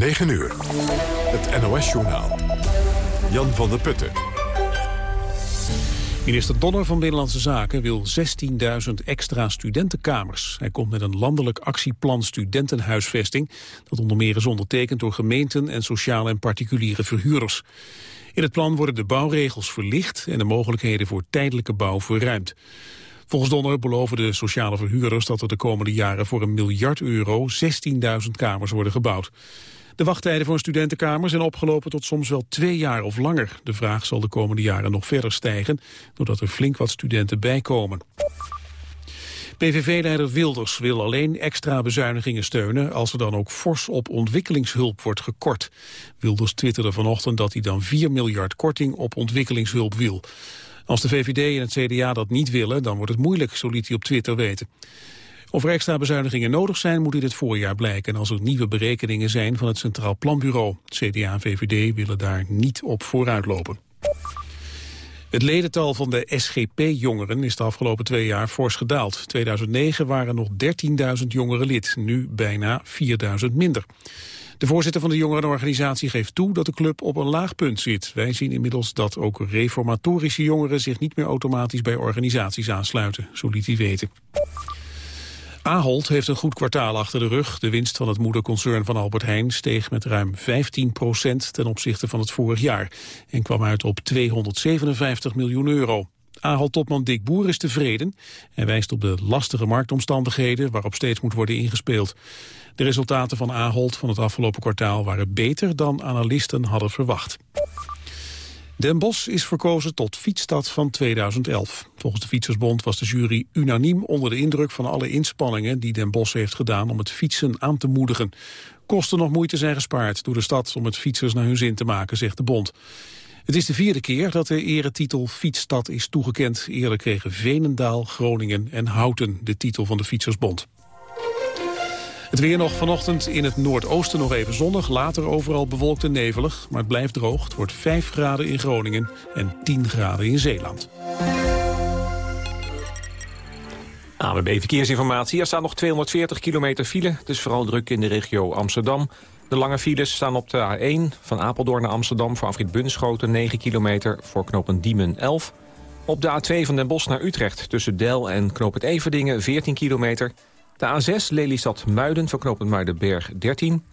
9 uur. Het NOS-journaal. Jan van der Putten. Minister Donner van Binnenlandse Zaken wil 16.000 extra studentenkamers. Hij komt met een landelijk actieplan studentenhuisvesting... dat onder meer is ondertekend door gemeenten en sociale en particuliere verhuurders. In het plan worden de bouwregels verlicht en de mogelijkheden voor tijdelijke bouw verruimd. Volgens Donner beloven de sociale verhuurders dat er de komende jaren voor een miljard euro 16.000 kamers worden gebouwd. De wachttijden voor een studentenkamer zijn opgelopen tot soms wel twee jaar of langer. De vraag zal de komende jaren nog verder stijgen, doordat er flink wat studenten bijkomen. PVV-leider Wilders wil alleen extra bezuinigingen steunen... als er dan ook fors op ontwikkelingshulp wordt gekort. Wilders twitterde vanochtend dat hij dan 4 miljard korting op ontwikkelingshulp wil. Als de VVD en het CDA dat niet willen, dan wordt het moeilijk, zo liet hij op Twitter weten. Of er extra bezuinigingen nodig zijn, moet in het voorjaar blijken... als er nieuwe berekeningen zijn van het Centraal Planbureau. CDA en VVD willen daar niet op vooruitlopen. Het ledental van de SGP-jongeren is de afgelopen twee jaar fors gedaald. 2009 waren nog 13.000 jongeren lid, nu bijna 4.000 minder. De voorzitter van de jongerenorganisatie geeft toe dat de club op een laag punt zit. Wij zien inmiddels dat ook reformatorische jongeren zich niet meer automatisch bij organisaties aansluiten, zo liet hij weten. Ahold heeft een goed kwartaal achter de rug. De winst van het moederconcern van Albert Heijn steeg met ruim 15 procent ten opzichte van het vorig jaar en kwam uit op 257 miljoen euro. Ahold-topman Dick Boer is tevreden en wijst op de lastige marktomstandigheden waarop steeds moet worden ingespeeld. De resultaten van Ahold van het afgelopen kwartaal waren beter dan analisten hadden verwacht. Den Bosch is verkozen tot fietsstad van 2011. Volgens de Fietsersbond was de jury unaniem onder de indruk van alle inspanningen die Den Bosch heeft gedaan om het fietsen aan te moedigen. Kosten nog moeite zijn gespaard door de stad om het fietsers naar hun zin te maken, zegt de bond. Het is de vierde keer dat de eretitel Fietsstad is toegekend. Eerder kregen Venendaal, Groningen en Houten de titel van de Fietsersbond. Het weer nog vanochtend in het noordoosten nog even zonnig. Later overal bewolkt en nevelig, maar het blijft droog. Het wordt 5 graden in Groningen en 10 graden in Zeeland. AWB Verkeersinformatie. Er staat nog 240 kilometer file. Is vooral druk in de regio Amsterdam. De lange files staan op de A1 van Apeldoorn naar Amsterdam... voor afrit Bunschoten 9 kilometer, voor knooppunt Diemen 11. Op de A2 van Den Bosch naar Utrecht tussen Del en knooppunt Everdingen 14 kilometer... De A6 Lelystad-Muiden voor knooppunt Muidenberg 13.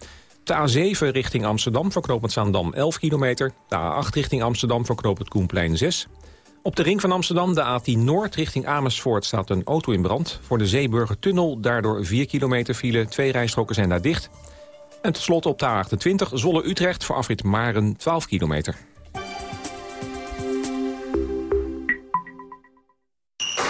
De A7 richting Amsterdam voor knooppunt Zaandam 11 kilometer. De A8 richting Amsterdam voor knooppunt Koenplein 6. Op de ring van Amsterdam, de A10 Noord richting Amersfoort... staat een auto in brand. Voor de Zeeburgertunnel daardoor 4 kilometer file. Twee rijstroken zijn daar dicht. En tenslotte op de A28 Zolle-Utrecht voor afrit Maren 12 kilometer.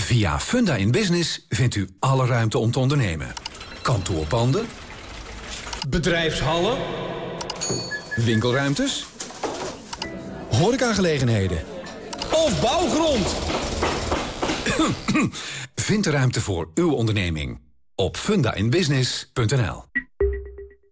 Via Funda in Business vindt u alle ruimte om te ondernemen. Kantoorpanden. Bedrijfshallen. Winkelruimtes. Horecagelegenheden. Of bouwgrond. Vind de ruimte voor uw onderneming op fundainbusiness.nl.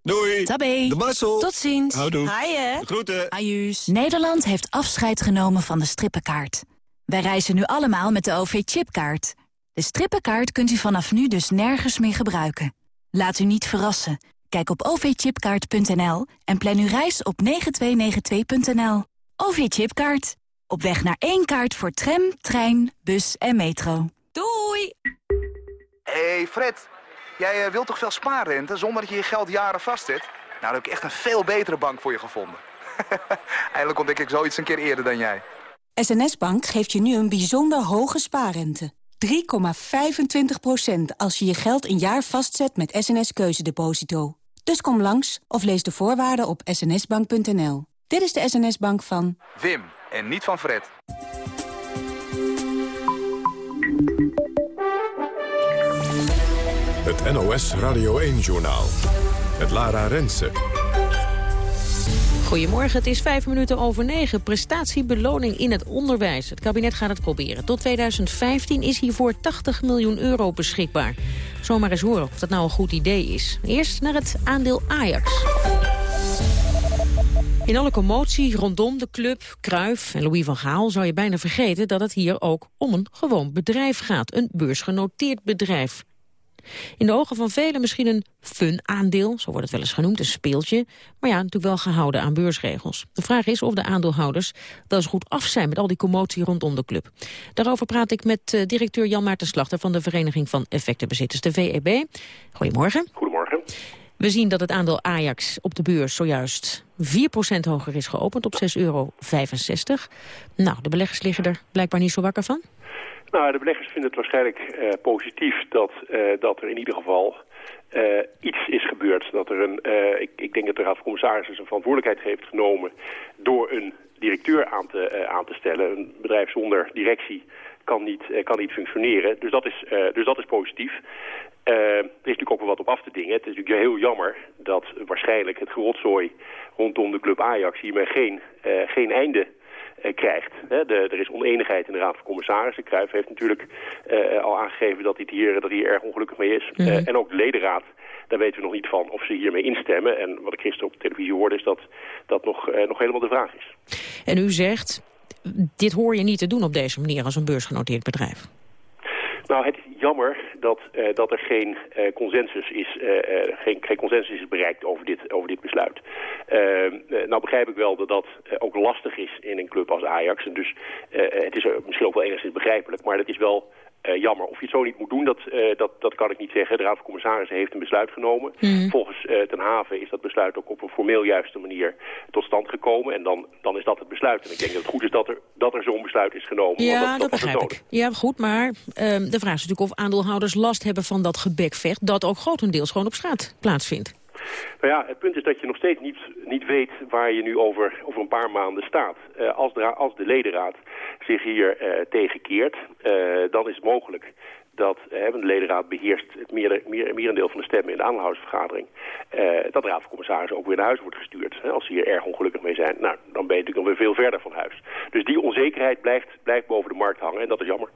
Doei. Tabé. De Marcel. Tot ziens. Houdoe. Haaien. Groeten. Ajuus. Nederland heeft afscheid genomen van de strippenkaart. Wij reizen nu allemaal met de OV-chipkaart. De strippenkaart kunt u vanaf nu dus nergens meer gebruiken. Laat u niet verrassen. Kijk op ovchipkaart.nl en plan uw reis op 9292.nl. OV-chipkaart. Op weg naar één kaart voor tram, trein, bus en metro. Doei! hey Fred, jij eh, wilt toch veel spaarrente zonder dat je je geld jaren vastzet? Nou, dan heb ik echt een veel betere bank voor je gevonden. Eindelijk ontdek ik zoiets een keer eerder dan jij. SNS Bank geeft je nu een bijzonder hoge spaarrente. 3,25% als je je geld een jaar vastzet met SNS Keuzedeposito. Dus kom langs of lees de voorwaarden op snsbank.nl. Dit is de SNS Bank van... Wim, en niet van Fred. Het NOS Radio 1-journaal. Het Lara Rensen. Goedemorgen, het is vijf minuten over negen. Prestatiebeloning in het onderwijs. Het kabinet gaat het proberen. Tot 2015 is hiervoor 80 miljoen euro beschikbaar. Zomaar eens horen of dat nou een goed idee is. Eerst naar het aandeel Ajax. In alle commotie rondom de club, Kruif en Louis van Gaal... zou je bijna vergeten dat het hier ook om een gewoon bedrijf gaat. Een beursgenoteerd bedrijf. In de ogen van velen misschien een fun-aandeel, zo wordt het wel eens genoemd, een speeltje. Maar ja, natuurlijk wel gehouden aan beursregels. De vraag is of de aandeelhouders wel eens goed af zijn met al die commotie rondom de club. Daarover praat ik met uh, directeur Jan Maarten Slachter van de Vereniging van Effectenbezitters, de VEB. Goedemorgen. Goedemorgen. We zien dat het aandeel Ajax op de beurs zojuist 4% hoger is geopend op 6,65 euro. Nou, de beleggers liggen er blijkbaar niet zo wakker van? Nou, de beleggers vinden het waarschijnlijk uh, positief dat, uh, dat er in ieder geval uh, iets is gebeurd. Dat er een, ik, ik, denk dat de Raad van Commissarissen zijn verantwoordelijkheid heeft genomen door een directeur aan te, aan te stellen. Een bedrijf zonder directie kan niet, kan niet functioneren. Dus dat is, dus dat is positief. er is natuurlijk ook wel wat op af te dingen. Het is natuurlijk heel jammer dat waarschijnlijk het gerotzooi rondom de club Ajax hiermee geen, geen einde krijgt. Hè, de, er is oneenigheid in de Raad van Commissarissen. Cruijff heeft natuurlijk uh, al aangegeven dat hij hier, dat hij erg ongelukkig mee is. Mm -hmm. en ook de ledenraad, daar weten we nog niet van of ze hiermee instemmen. En wat ik gisteren op de televisie hoorde is dat dat nog, nog helemaal de vraag is. En u zegt, dit hoor je niet te doen op deze manier als een beursgenoteerd bedrijf. Nou, het is jammer dat, uh, dat er geen uh, consensus is, uh, geen, geen, consensus is bereikt over dit, over dit besluit. nou begrijp ik wel dat dat ook lastig is in een club als Ajax. En dus het is misschien ook wel enigszins begrijpelijk, maar dat is wel uh, jammer. Of je het zo niet moet doen, dat, uh, dat, dat kan ik niet zeggen. De Raad van Commissarissen heeft een besluit genomen. Mm. Volgens uh, Ten Haven is dat besluit ook op een formeel juiste manier tot stand gekomen. En dan, dan is dat het besluit. En ik denk dat het goed is dat er, dat er zo'n besluit is genomen. Ja, dat, dat, dat begrijp ik. Ja, goed, maar de vraag is natuurlijk of aandeelhouders last hebben van dat gebekvecht... dat ook grotendeels gewoon op straat plaatsvindt. Nou ja, het punt is dat je nog steeds niet, niet weet waar je nu over, over een paar maanden staat. Uh, als, de, als de ledenraad zich hier uh, tegenkeert, uh, dan is het mogelijk dat de ledenraad beheerst het meer, meer, merendeel van de stemmen in de aandeelhoudersvergadering. Uh, dat de raad van commissarissen ook weer naar huis wordt gestuurd. Hè, als ze hier erg ongelukkig mee zijn, nou, dan ben je natuurlijk nog weer veel verder van huis. Dus die onzekerheid blijft, blijft boven de markt hangen en dat is jammer.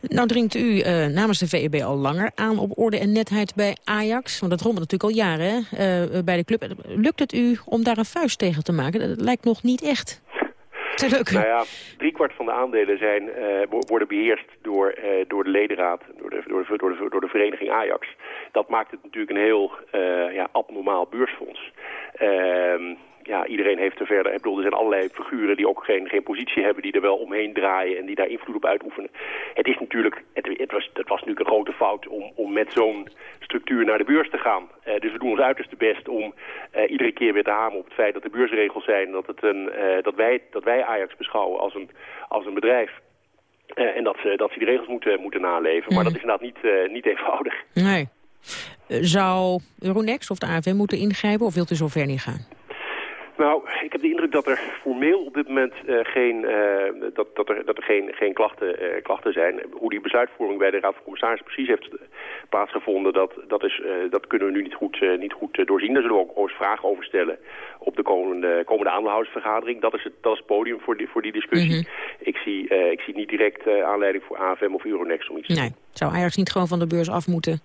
Nou dringt u uh, namens de VEB al langer aan op orde en netheid bij Ajax. Want dat rommelt natuurlijk al jaren uh, bij de club. Lukt het u om daar een vuist tegen te maken? Dat lijkt nog niet echt te lukken. Nou ja, driekwart van de aandelen zijn, worden beheerst door, door de ledenraad, door de, door, de, door, de, door de vereniging Ajax. Dat maakt het natuurlijk een heel ja, abnormaal beursfonds. Ehm, ja, iedereen heeft er verder... Ik bedoel, er zijn allerlei figuren die ook geen, geen positie hebben... die er wel omheen draaien en die daar invloed op uitoefenen. Het is natuurlijk... Het, het was, het was natuurlijk een grote fout om, om met zo'n structuur naar de beurs te gaan. Uh, dus we doen ons uiterste best om uh, iedere keer weer te hameren op het feit dat er beursregels zijn... dat, het een, uh, dat, wij, dat wij Ajax beschouwen als een, als een bedrijf... en dat ze, dat ze die regels moeten, moeten naleven. Mm. Maar dat is inderdaad niet, niet eenvoudig. Nee. Zou Euronext of de AFM moeten ingrijpen of wilt u zover niet gaan? Nou, ik heb de indruk dat er formeel op dit moment uh, geen, uh, dat, dat, er, dat er geen, geen klachten, uh, klachten zijn. Hoe die besluitvorming bij de Raad van Commissarissen precies heeft plaatsgevonden, dat, dat, is, dat kunnen we nu niet goed, niet goed doorzien. Daar zullen we ook eens vragen over stellen op de komende, komende aandeelhoudersvergadering. Dat is het, dat is het podium voor die, voor die discussie. Mm -hmm. ik, zie, ik zie niet direct aanleiding voor AFM of Euronext om iets nee. Zou Ajax niet gewoon van de beurs af moeten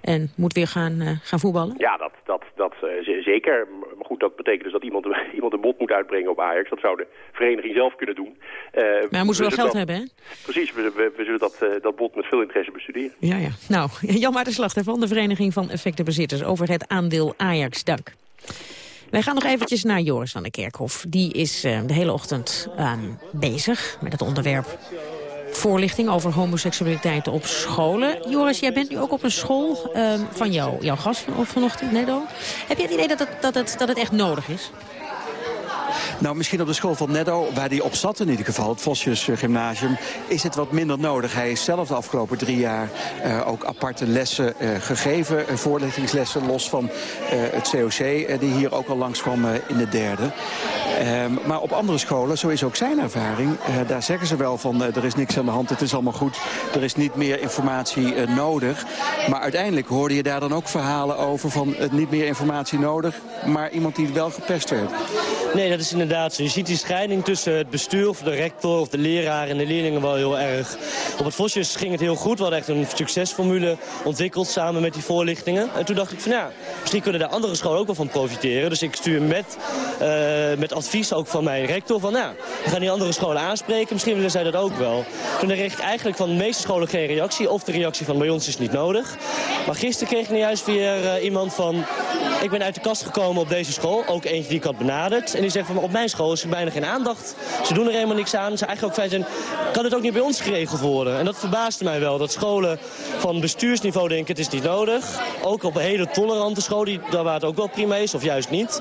en moet weer gaan, uh, gaan voetballen? Ja, dat, dat, dat uh, zeker. Maar goed, dat betekent dus dat iemand, iemand een bod moet uitbrengen op Ajax. Dat zou de vereniging zelf kunnen doen. Uh, maar hij moet wel geld dat, hebben, hè? Precies, we, we, we zullen dat, dat bod met veel interesse bestuderen. Ja, ja. Nou, Jan Maarten Slachter van de Vereniging van Effectenbezitters... over het aandeel Ajax. Dank. Wij gaan nog eventjes naar Joris van der Kerkhof. Die is de hele ochtend bezig met het onderwerp voorlichting over homoseksualiteit op scholen. Joris, jij bent nu ook op een school um, van jou, jouw gast van, vanochtend, Nedo. Heb je het idee dat het, dat, het, dat het echt nodig is? Nou, misschien op de school van Neddo, waar hij op zat in ieder geval, het Vosjes Gymnasium, is het wat minder nodig. Hij is zelf de afgelopen drie jaar uh, ook aparte lessen uh, gegeven, uh, voorlichtingslessen, los van het COC, die hier ook al langskwam in de derde. Um, maar op andere scholen, zo is ook zijn ervaring, daar zeggen ze wel van er is niks aan de hand, het is allemaal goed, er is niet meer informatie nodig. Maar uiteindelijk hoorde je daar dan ook verhalen over van niet meer informatie nodig, maar iemand die wel gepest werd. Nee, dat is inderdaad. Je ziet die scheiding tussen het bestuur of de rector of de leraar en de leerlingen wel heel erg. Op het Vosjes ging het heel goed. We hadden echt een succesformule ontwikkeld samen met die voorlichtingen. En toen dacht ik van ja, misschien kunnen daar andere scholen ook wel van profiteren. Dus ik stuur met, uh, met advies ook van mijn rector van nou, we gaan die andere scholen aanspreken. Misschien willen zij dat ook wel. Toen kreeg ik eigenlijk van de meeste scholen geen reactie. Of de reactie van bij ons is niet nodig. Maar gisteren kreeg ik nu juist weer uh, iemand van... Ik ben uit de kast gekomen op deze school. Ook eentje die ik had benaderd. En die zegt van op mijn school is er bijna geen aandacht. Ze doen er helemaal niks aan. Ze eigenlijk ook fijn zijn, kan het ook niet bij ons geregeld worden? En dat verbaasde mij wel. Dat scholen van bestuursniveau denken het is niet nodig. Ook op een hele tolerante school, die, daar waar het ook wel prima is, of juist niet.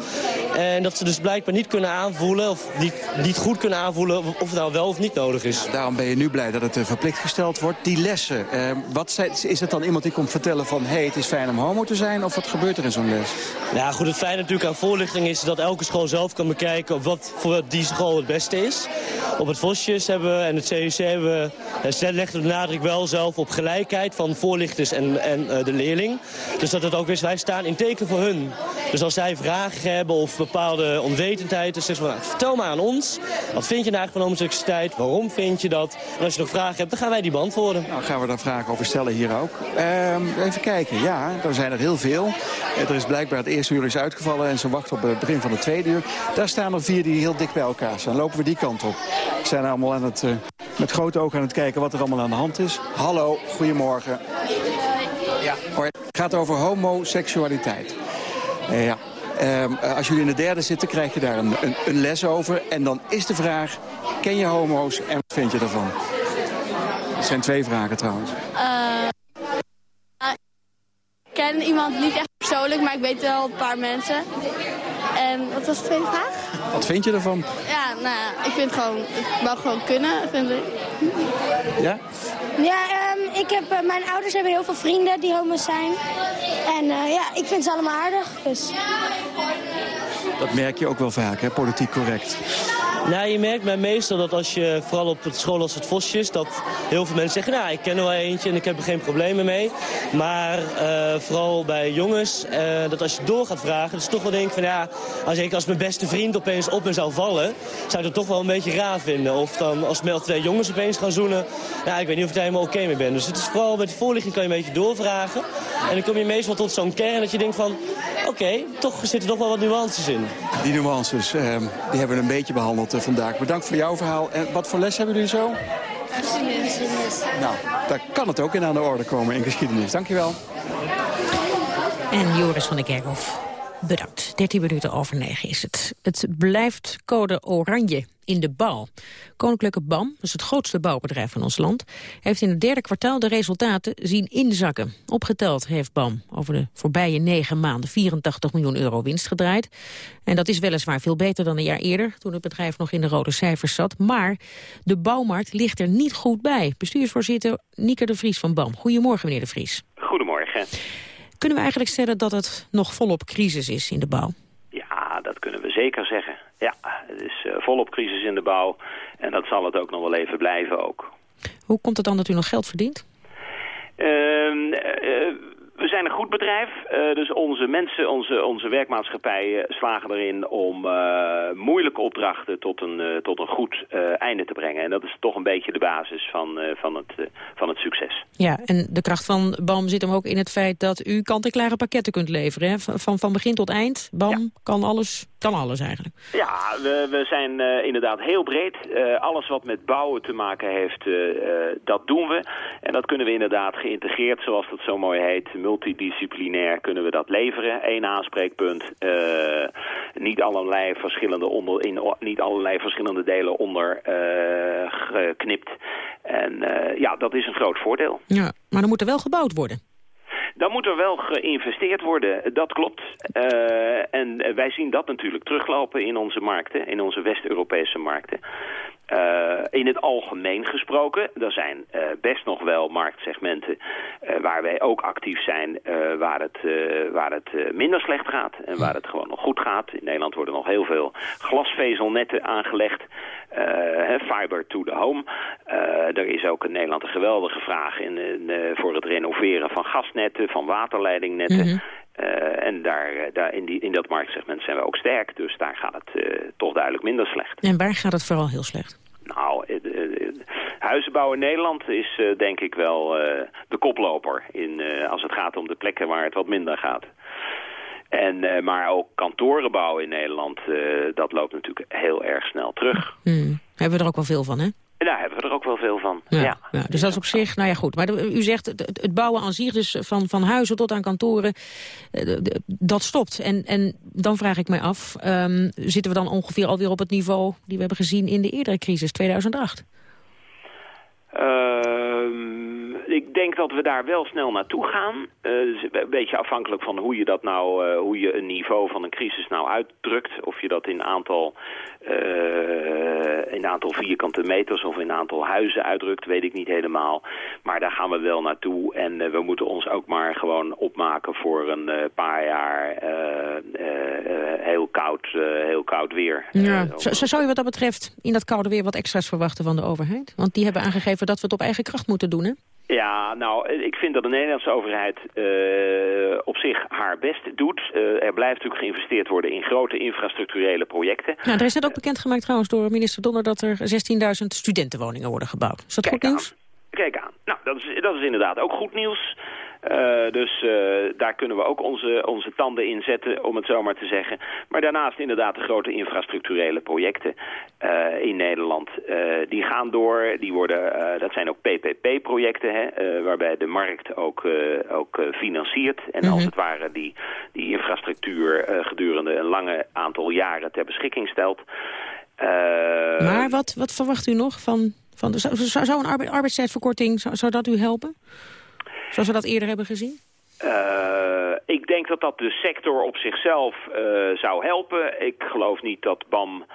En dat ze dus blijkbaar niet kunnen aanvoelen, of niet, niet goed kunnen aanvoelen of het nou wel of niet nodig is. Ja, daarom ben je nu blij dat het uh, verplicht gesteld wordt. Die lessen, uh, wat is het dan iemand die komt vertellen van... hé, hey, het is fijn om homo te zijn, of wat gebeurt er in zo'n les? Ja, goed, het fijne natuurlijk aan voorlichting is dat elke school zelf kan bekijken... wat voor die school het beste is. Op het Vosjes hebben we en het CUC hebben we... Ze leggen de nadruk wel zelf op gelijkheid van voorlichters en, en uh, de leerling. Dus dat het ook is, wij staan in teken voor hun. Dus als zij vragen hebben of bepaalde onwetendheid... dan zeggen ze van, nou, vertel maar aan ons. Wat vind je nou eigenlijk van homoseksualiteit? Waarom vind je dat? En als je nog vragen hebt, dan gaan wij die beantwoorden. Nou, gaan we daar vragen over stellen hier ook. Uh, even kijken, ja, er zijn er heel veel. Er is blijkbaar het eerste uur is uitgevallen en ze wachten op het begin van het tweede uur. Daar staan er vier die heel dik bij elkaar staan. Lopen we die kant op. We zijn allemaal aan het, uh, met grote ogen aan het kijken wat er allemaal aan de hand is. Hallo, goedemorgen. Ja. Het gaat over homoseksualiteit. Uh, ja. Uh, als jullie in de derde zitten, krijg je daar een, een, een, les over. En dan is de vraag, ken je homo's en wat vind je ervan? Dat zijn twee vragen trouwens. Uh, ik ken iemand niet echt persoonlijk, maar ik weet wel een paar mensen. En wat was de tweede vraag? Wat vind je ervan? Ja, nou ja, ik vind het gewoon, het mag gewoon kunnen, vind ik. Ja? Ja, um, ik heb, uh, mijn ouders hebben heel veel vrienden die homo's zijn. En uh, ja, ik vind ze allemaal aardig, dus... Dat merk je ook wel vaak, hè, politiek correct. Nou, je merkt bij meestal dat als je, vooral op het school als het Vosjes... dat heel veel mensen zeggen, nou, ik ken er wel eentje en ik heb er geen problemen mee. Maar uh, vooral bij jongens, uh, dat als je door gaat vragen... dus toch wel denk van, ja, als ik als mijn beste vriend opeens op me zou vallen... zou ik dat toch wel een beetje raar vinden. Of dan als met twee jongens opeens gaan zoenen... nou, ik weet niet of ik daar helemaal oké mee ben. Dus het is vooral met de voorlichting kan je een beetje doorvragen. En dan kom je meestal tot zo'n kern dat je denkt van... oké, toch zitten toch wel wat nuances in. Die nuances, uh, die hebben we een beetje behandeld vandaag. Bedankt voor jouw verhaal. En wat voor les hebben jullie zo? Geschiedenis. Nou, daar kan het ook in aan de orde komen in geschiedenis. Dankjewel. En Joris van der Kerkhoff. 13 minuten over 9 is het. Het blijft code oranje in de bouw. Koninklijke BAM, is het grootste bouwbedrijf van ons land... heeft in het derde kwartaal de resultaten zien inzakken. Opgeteld heeft BAM over de voorbije negen maanden 84 miljoen euro winst gedraaid. En dat is weliswaar veel beter dan een jaar eerder... toen het bedrijf nog in de rode cijfers zat. Maar de bouwmarkt ligt er niet goed bij. Bestuursvoorzitter Nieker de Vries van BAM. Goedemorgen, meneer de Vries. Goedemorgen. Kunnen we eigenlijk stellen dat het nog volop crisis is in de bouw? Ja, dat kunnen we zeker zeggen. Ja, het is uh, volop crisis in de bouw en dat zal het ook nog wel even blijven ook. Hoe komt het dan dat u nog geld verdient? Uh, uh, we zijn een goed bedrijf, uh, dus onze mensen, onze, onze werkmaatschappijen slagen erin om uh, moeilijke opdrachten tot een, uh, tot een goed einde te brengen. En dat is toch een beetje de basis van, van, het, van het succes. Ja, en de kracht van BAM zit hem ook in het feit dat u kant-en-klare pakketten kunt leveren. Hè? Van, van begin tot eind, BAM ja. kan, alles, kan alles eigenlijk. Ja, we, we zijn inderdaad heel breed. alles wat met bouwen te maken heeft, dat doen we. En dat kunnen we inderdaad geïntegreerd, zoals dat zo mooi heet multidisciplinair kunnen we dat leveren. Eén aanspreekpunt, niet, allerlei verschillende onder, in niet allerlei verschillende delen onder geknipt. En ja, dat is een groot voordeel. Ja, maar er moet er wel gebouwd worden. Dan moet er wel geïnvesteerd worden, dat klopt. Uh, en wij zien dat natuurlijk teruglopen in onze markten, in onze West-Europese markten. Uh, in het algemeen gesproken, er zijn uh, best nog wel marktsegmenten uh, waar wij ook actief zijn, waar het, waar het minder slecht gaat en waar het gewoon nog goed gaat. In Nederland worden nog heel veel glasvezelnetten aangelegd, fiber to the home. er is ook in Nederland een geweldige vraag in, in voor het renoveren van gasnetten, van waterleidingnetten. Mm -hmm. Uh, en daar, daar in, die, in dat marktsegment zijn we ook sterk. Dus daar gaat het uh, toch duidelijk minder slecht. En waar gaat het vooral heel slecht? Nou, uh, huizenbouw in Nederland is denk ik wel de koploper. In, als het gaat om de plekken waar het wat minder gaat. En, maar ook kantorenbouw in Nederland, dat loopt natuurlijk heel erg snel terug. Hmm. Hebben we er ook wel veel van, hè? Daar hebben we er ook wel veel van, ja. ja. ja dus dat is op zich, nou ja goed. Maar de, u zegt, het, het, bouwen aan zich, dus van, van huizen tot aan kantoren, de, de, dat stopt. En, en dan vraag ik mij af, um, zitten we dan ongeveer alweer op het niveau... die we hebben gezien in de eerdere crisis, 2008? Uh, ik denk dat we daar wel snel naartoe gaan. Uh, dus een beetje afhankelijk van hoe je dat nou, uh, hoe je een niveau van een crisis nou uitdrukt. Of je dat in aantal, uh, in aantal vierkante meters of in aantal huizen uitdrukt, weet ik niet helemaal. Maar daar gaan we wel naartoe en we moeten ons ook maar gewoon opmaken voor een paar jaar heel, koud, heel koud weer. Ja. Zou je wat dat betreft in dat koude weer wat extra's verwachten van de overheid? Want die hebben aangegeven dat we het op eigen kracht moeten doen, hè? Ja, nou, ik vind dat de Nederlandse overheid uh, op zich haar best doet. Uh, er blijft natuurlijk geïnvesteerd worden in grote infrastructurele projecten. Nou, er is net ook bekendgemaakt trouwens door minister Donner... dat er 16.000 studentenwoningen worden gebouwd. Is dat Kijk goed nieuws? Aan. Aan. Nou, dat is, dat is inderdaad ook goed nieuws. Uh, dus uh, daar kunnen we ook onze, onze tanden in zetten, om het zo maar te zeggen. Maar daarnaast inderdaad de grote infrastructurele projecten uh, in Nederland. die gaan door, die worden, dat zijn ook PPP-projecten, waarbij de markt ook, ook financiert. En mm -hmm. als het ware die, die infrastructuur gedurende een lange aantal jaren ter beschikking stelt. maar wat, wat verwacht u nog van... van zou, een arbeidstijdverkorting, zou, dat u helpen? Zoals we dat eerder hebben gezien? Uh, ik denk dat dat de sector op zichzelf uh, zou helpen. Ik geloof niet dat BAM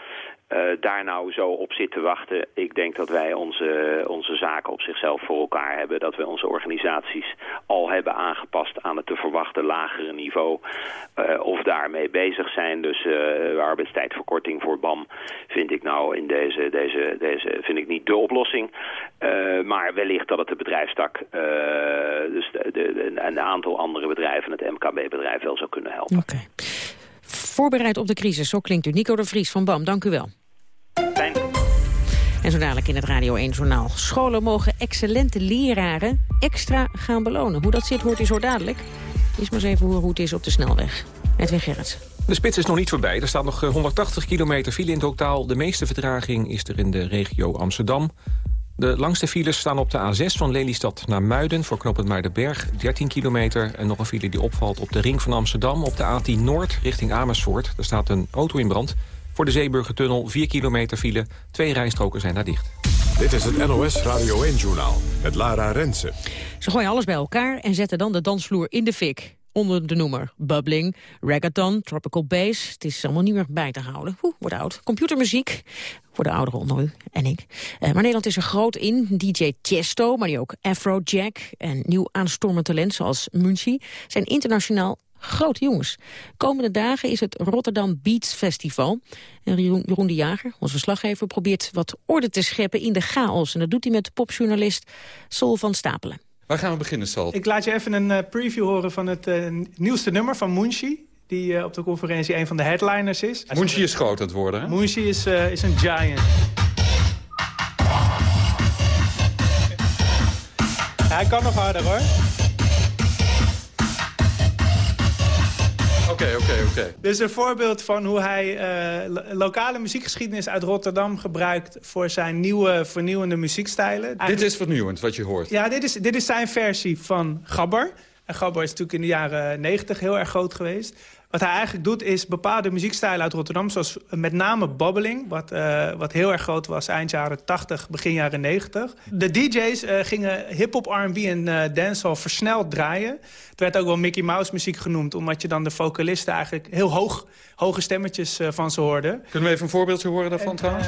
daar nou zo op zit te wachten. Ik denk dat wij onze, onze zaken op zichzelf voor elkaar hebben. Dat we onze organisaties al hebben aangepast aan het te verwachten lagere niveau. Uh, of daarmee bezig zijn. Dus uh, arbeidstijdverkorting voor BAM vind ik nou in deze, deze, deze vind ik niet de oplossing. maar wellicht dat het de bedrijfstak, dus de, een aantal andere bedrijven, het MKB-bedrijf wel zou kunnen helpen. Oké. Voorbereid op de crisis, zo klinkt u. Nico de Vries van BAM, dank u wel. Fijn. En zo dadelijk in het Radio 1-journaal. Scholen mogen excellente leraren extra gaan belonen. Hoe dat zit, hoort u zo dadelijk. Is maar eens even hoe het is op de snelweg. Edwin Gerrits. De spits is nog niet voorbij. Er staat nog 180 kilometer file in totaal. De meeste vertraging is er in de regio Amsterdam. De langste files staan op de A6 van Lelystad naar Muiden... voor knooppunt Muidenberg, 13 kilometer. En nog een file die opvalt op de ring van Amsterdam... op de A10 Noord richting Amersfoort. Er staat een auto in brand. Voor de Zeeburgertunnel 4 kilometer file. Twee rijstroken zijn daar dicht. Dit is het NOS Radio 1-journaal met Lara Rensen. Ze gooien alles bij elkaar en zetten dan de dansvloer in de fik. Onder de noemer bubbling, reggaeton, tropical bass. Het is allemaal niet meer bij te houden. Oeh, wordt oud. Computermuziek, voor de ouderen onder u en ik. Uh, maar Nederland is er groot in. DJ Chesto, maar die ook Afrojack en nieuw aanstormend talent zoals Munchie... zijn internationaal grote jongens. Komende dagen is het Rotterdam Beats Festival. En Jeroen de Jager, onze verslaggever, probeert wat orde te scheppen in de chaos. En dat doet hij met popjournalist Sol van Stapelen. Waar gaan we beginnen, Sol? Ik laat je even een uh, preview horen van het uh, nieuwste nummer van Munchie die uh, op de conferentie een van de headliners is. Munchie is groot aan het worden, hè? Munchie is, is een giant. Hij kan nog harder, hoor. Oké, oké, oké. Dit is een voorbeeld van hoe hij uh, lokale muziekgeschiedenis uit Rotterdam gebruikt... voor zijn nieuwe, vernieuwende muziekstijlen. Eigenlijk... Dit is vernieuwend, wat je hoort. Ja, dit is, dit is zijn versie van Gabber. En Gabber is natuurlijk in de jaren 90 heel erg groot geweest. Wat hij eigenlijk doet is bepaalde muziekstijlen uit Rotterdam... zoals met name bobbeling, wat, uh, wat heel erg groot was eind jaren 80, begin jaren 90. De DJ's uh, gingen hip-hop, R&B en uh, dancehall versneld draaien. Het werd ook wel Mickey Mouse muziek genoemd... omdat je dan de vocalisten eigenlijk heel hoog, hoge stemmetjes van ze hoorde. Kunnen we even een voorbeeldje horen daarvan en, trouwens?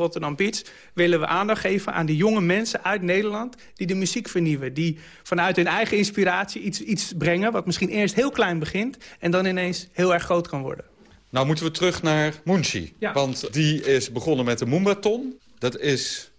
Rotterdam Beach willen we aandacht geven aan de jonge mensen uit Nederland... die de muziek vernieuwen. Die vanuit hun eigen inspiratie iets, iets brengen... wat misschien eerst heel klein begint en dan ineens heel erg groot kan worden. Nou moeten we terug naar Munchi. Ja. Want die is begonnen met de Moombaton. Dat is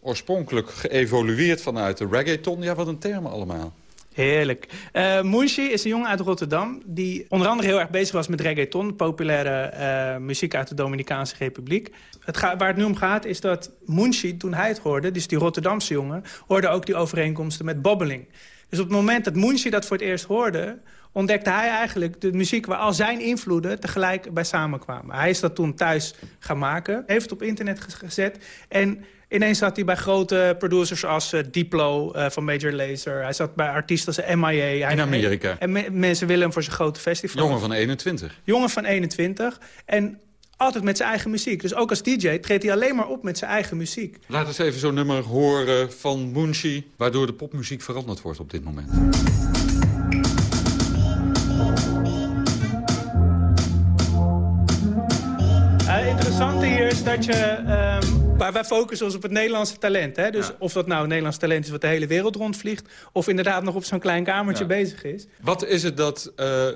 oorspronkelijk geëvolueerd vanuit de reggaeton. Ja, wat een termen allemaal. Heerlijk. Uh, is een jongen uit Rotterdam... die onder andere heel erg bezig was met reggaeton... populaire uh, muziek uit de Dominicaanse Republiek. Het waar het nu om gaat is dat Munshi, toen hij het hoorde... dus die Rotterdamse jongen... hoorde ook die overeenkomsten met bobbeling. Dus op het moment dat Munshi dat voor het eerst hoorde... ontdekte hij eigenlijk de muziek waar al zijn invloeden tegelijk bij samenkwamen. Hij is dat toen thuis gaan maken, heeft het op internet gezet... en Ineens zat hij bij grote producers als uh, Diplo uh, van Major Lazer. Hij zat bij artiesten als MIA. In Amerika. En me mensen willen hem voor zijn grote festival. Jongen van 21. Jongen van 21. En altijd met zijn eigen muziek. Dus ook als DJ treedt hij alleen maar op met zijn eigen muziek. Laat eens even zo'n nummer horen van Munchi... waardoor de popmuziek veranderd wordt op dit moment. Uh, interessante hier is dat je... Um, maar wij focussen ons op het Nederlandse talent. Hè? Dus of dat nou een Nederlands talent is wat de hele wereld rondvliegt... of inderdaad nog op zo'n klein kamertje bezig is. Wat is het dat uh,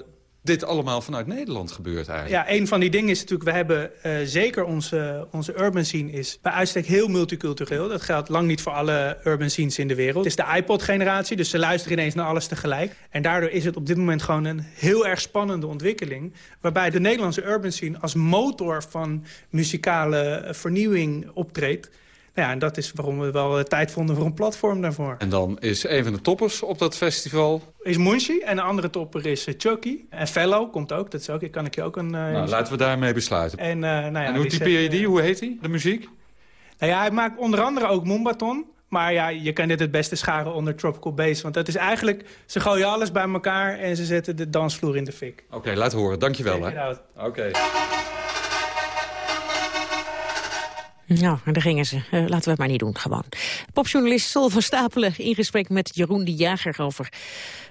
dit allemaal vanuit Nederland gebeurt eigenlijk? Ja, een van die dingen is natuurlijk... we hebben uh, zeker onze, onze urban scene is bij uitstek heel multicultureel. Dat geldt lang niet voor alle urban scenes in de wereld. Het is de iPod-generatie, dus ze luisteren ineens naar alles tegelijk. En daardoor is het op dit moment gewoon een heel erg spannende ontwikkeling... waarbij de Nederlandse urban scene als motor van muzikale vernieuwing optreedt. Nou ja, en dat is waarom we wel tijd vonden voor een platform daarvoor. En dan is een van de toppers op dat festival... Is Munchi en de andere topper is Chucky. En Fellow komt ook, dat is ook, kan ik je ook een... Uh, nou, laten we daarmee besluiten. En, nou ja, en hoe typeer je die? Hoe heet die, de muziek? Nou ja, hij maakt onder andere ook Moombaton. Maar ja, je kan dit het beste scharen onder Tropical Bass. Want dat is eigenlijk, ze gooien alles bij elkaar en ze zetten de dansvloer in de fik. Oké, okay, laat horen. Dankjewel. Oké. Okay. Nou, daar gingen ze. Uh, laten we het maar niet doen, gewoon. Popjournalist Sol van Stapelen in gesprek met Jeroen de Jager over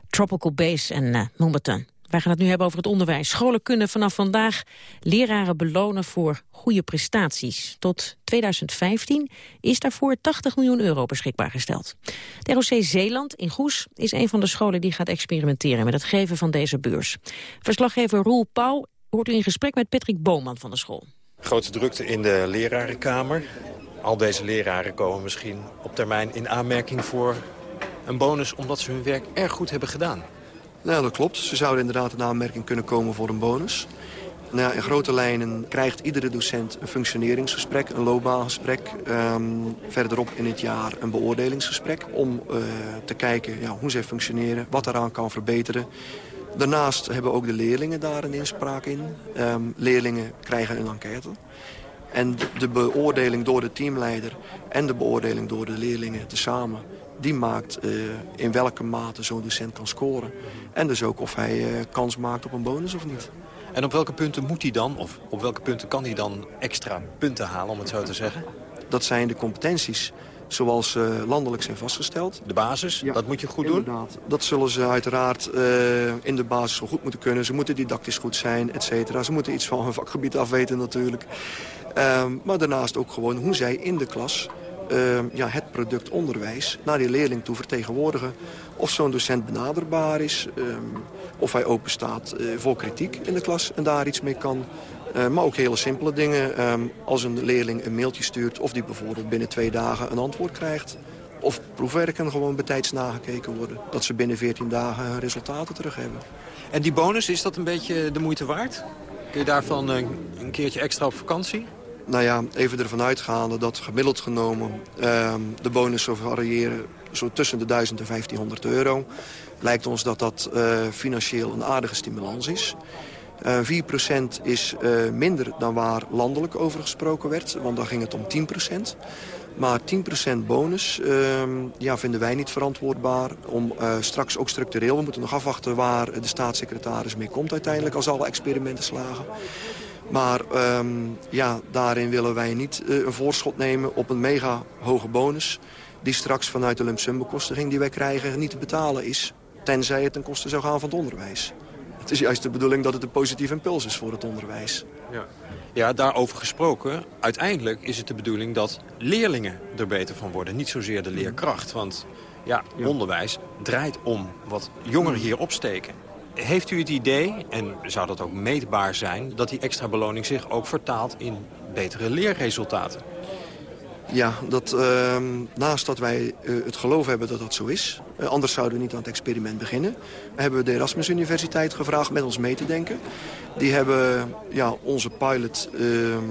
Tropical Bass en uh. Wij gaan het nu hebben over het onderwijs. Scholen kunnen vanaf vandaag leraren belonen voor goede prestaties. Tot 2015 is daarvoor 80 miljoen euro beschikbaar gesteld. De ROC Zeeland in Goes is een van de scholen die gaat experimenteren met het geven van deze beurs. Verslaggever Roel Pauw hoort u in gesprek met Patrick Boman van de school. Grote drukte in de lerarenkamer. Al deze leraren komen misschien op termijn in aanmerking voor een bonus... omdat ze hun werk erg goed hebben gedaan. Nou, dat klopt. Ze zouden inderdaad in aanmerking kunnen komen voor een bonus. Nou in grote lijnen krijgt iedere docent een functioneringsgesprek, een loopbaangesprek. Um, verderop in het jaar een beoordelingsgesprek om uh, te kijken ja, hoe zij functioneren, wat eraan kan verbeteren. Daarnaast hebben ook de leerlingen daar een inspraak in. Um, leerlingen krijgen een enquête. En de, de, beoordeling door de teamleider en de beoordeling door de leerlingen tezamen... die maakt uh, in welke mate zo'n docent kan scoren. En dus ook of hij uh, kans maakt op een bonus of niet. En op welke punten moet hij dan, of op welke punten kan hij dan extra punten halen, om het zo te zeggen? Dat zijn de competenties zoals uh, landelijk zijn vastgesteld. De basis, ja, dat moet je goed doen? Dat zullen ze uiteraard uh, in de basis wel goed moeten kunnen. Ze moeten didactisch goed zijn, et cetera. Ze moeten iets van hun vakgebied afweten natuurlijk. Uh, maar daarnaast ook gewoon hoe zij in de klas uh, ja, het product onderwijs naar die leerling toe vertegenwoordigen. Of zo'n docent benaderbaar is, um, of hij open staat uh, voor kritiek in de klas en daar iets mee kan. Uh, maar ook hele simpele dingen. Um, als een leerling een mailtje stuurt of die bijvoorbeeld binnen twee dagen een antwoord krijgt. Of proefwerken gewoon betijds nagekeken worden. Dat ze binnen 14 dagen hun resultaten terug hebben. En die bonus, is dat een beetje de moeite waard? Kun je daarvan een keertje extra op vakantie? Nou ja, even ervan uitgaande dat gemiddeld genomen uh, de bonus zou variëren zo tussen de 1000 en 1500 euro. Lijkt ons dat dat uh, financieel een aardige stimulans is. Uh, 4% is uh, minder dan waar landelijk over gesproken werd, want dan ging het om 10%. Maar 10% bonus ehm, ja, vinden wij niet verantwoordbaar. Om uh, straks ook structureel, we moeten nog afwachten waar de staatssecretaris mee komt uiteindelijk als alle experimenten slagen. Maar um, ja, daarin willen wij niet een voorschot nemen op een mega hoge bonus... die straks vanuit de lump sum bekostiging die wij krijgen niet te betalen is. Tenzij het ten koste zou gaan van het onderwijs. Het is juist de bedoeling dat het een positief impuls is voor het onderwijs. Ja. Ja, daarover gesproken. Uiteindelijk is het de bedoeling dat leerlingen er beter van worden. Niet zozeer de leerkracht. Want ja, onderwijs draait om wat jongeren hier opsteken. Heeft u het idee, en zou dat ook meetbaar zijn... dat die extra beloning zich ook vertaalt in betere leerresultaten? Ja, dat, uh, naast dat wij uh, het geloof hebben dat dat zo is... Uh, anders zouden we niet aan het experiment beginnen... hebben we de Erasmus Universiteit gevraagd met ons mee te denken. Die hebben ja, onze pilot ehm,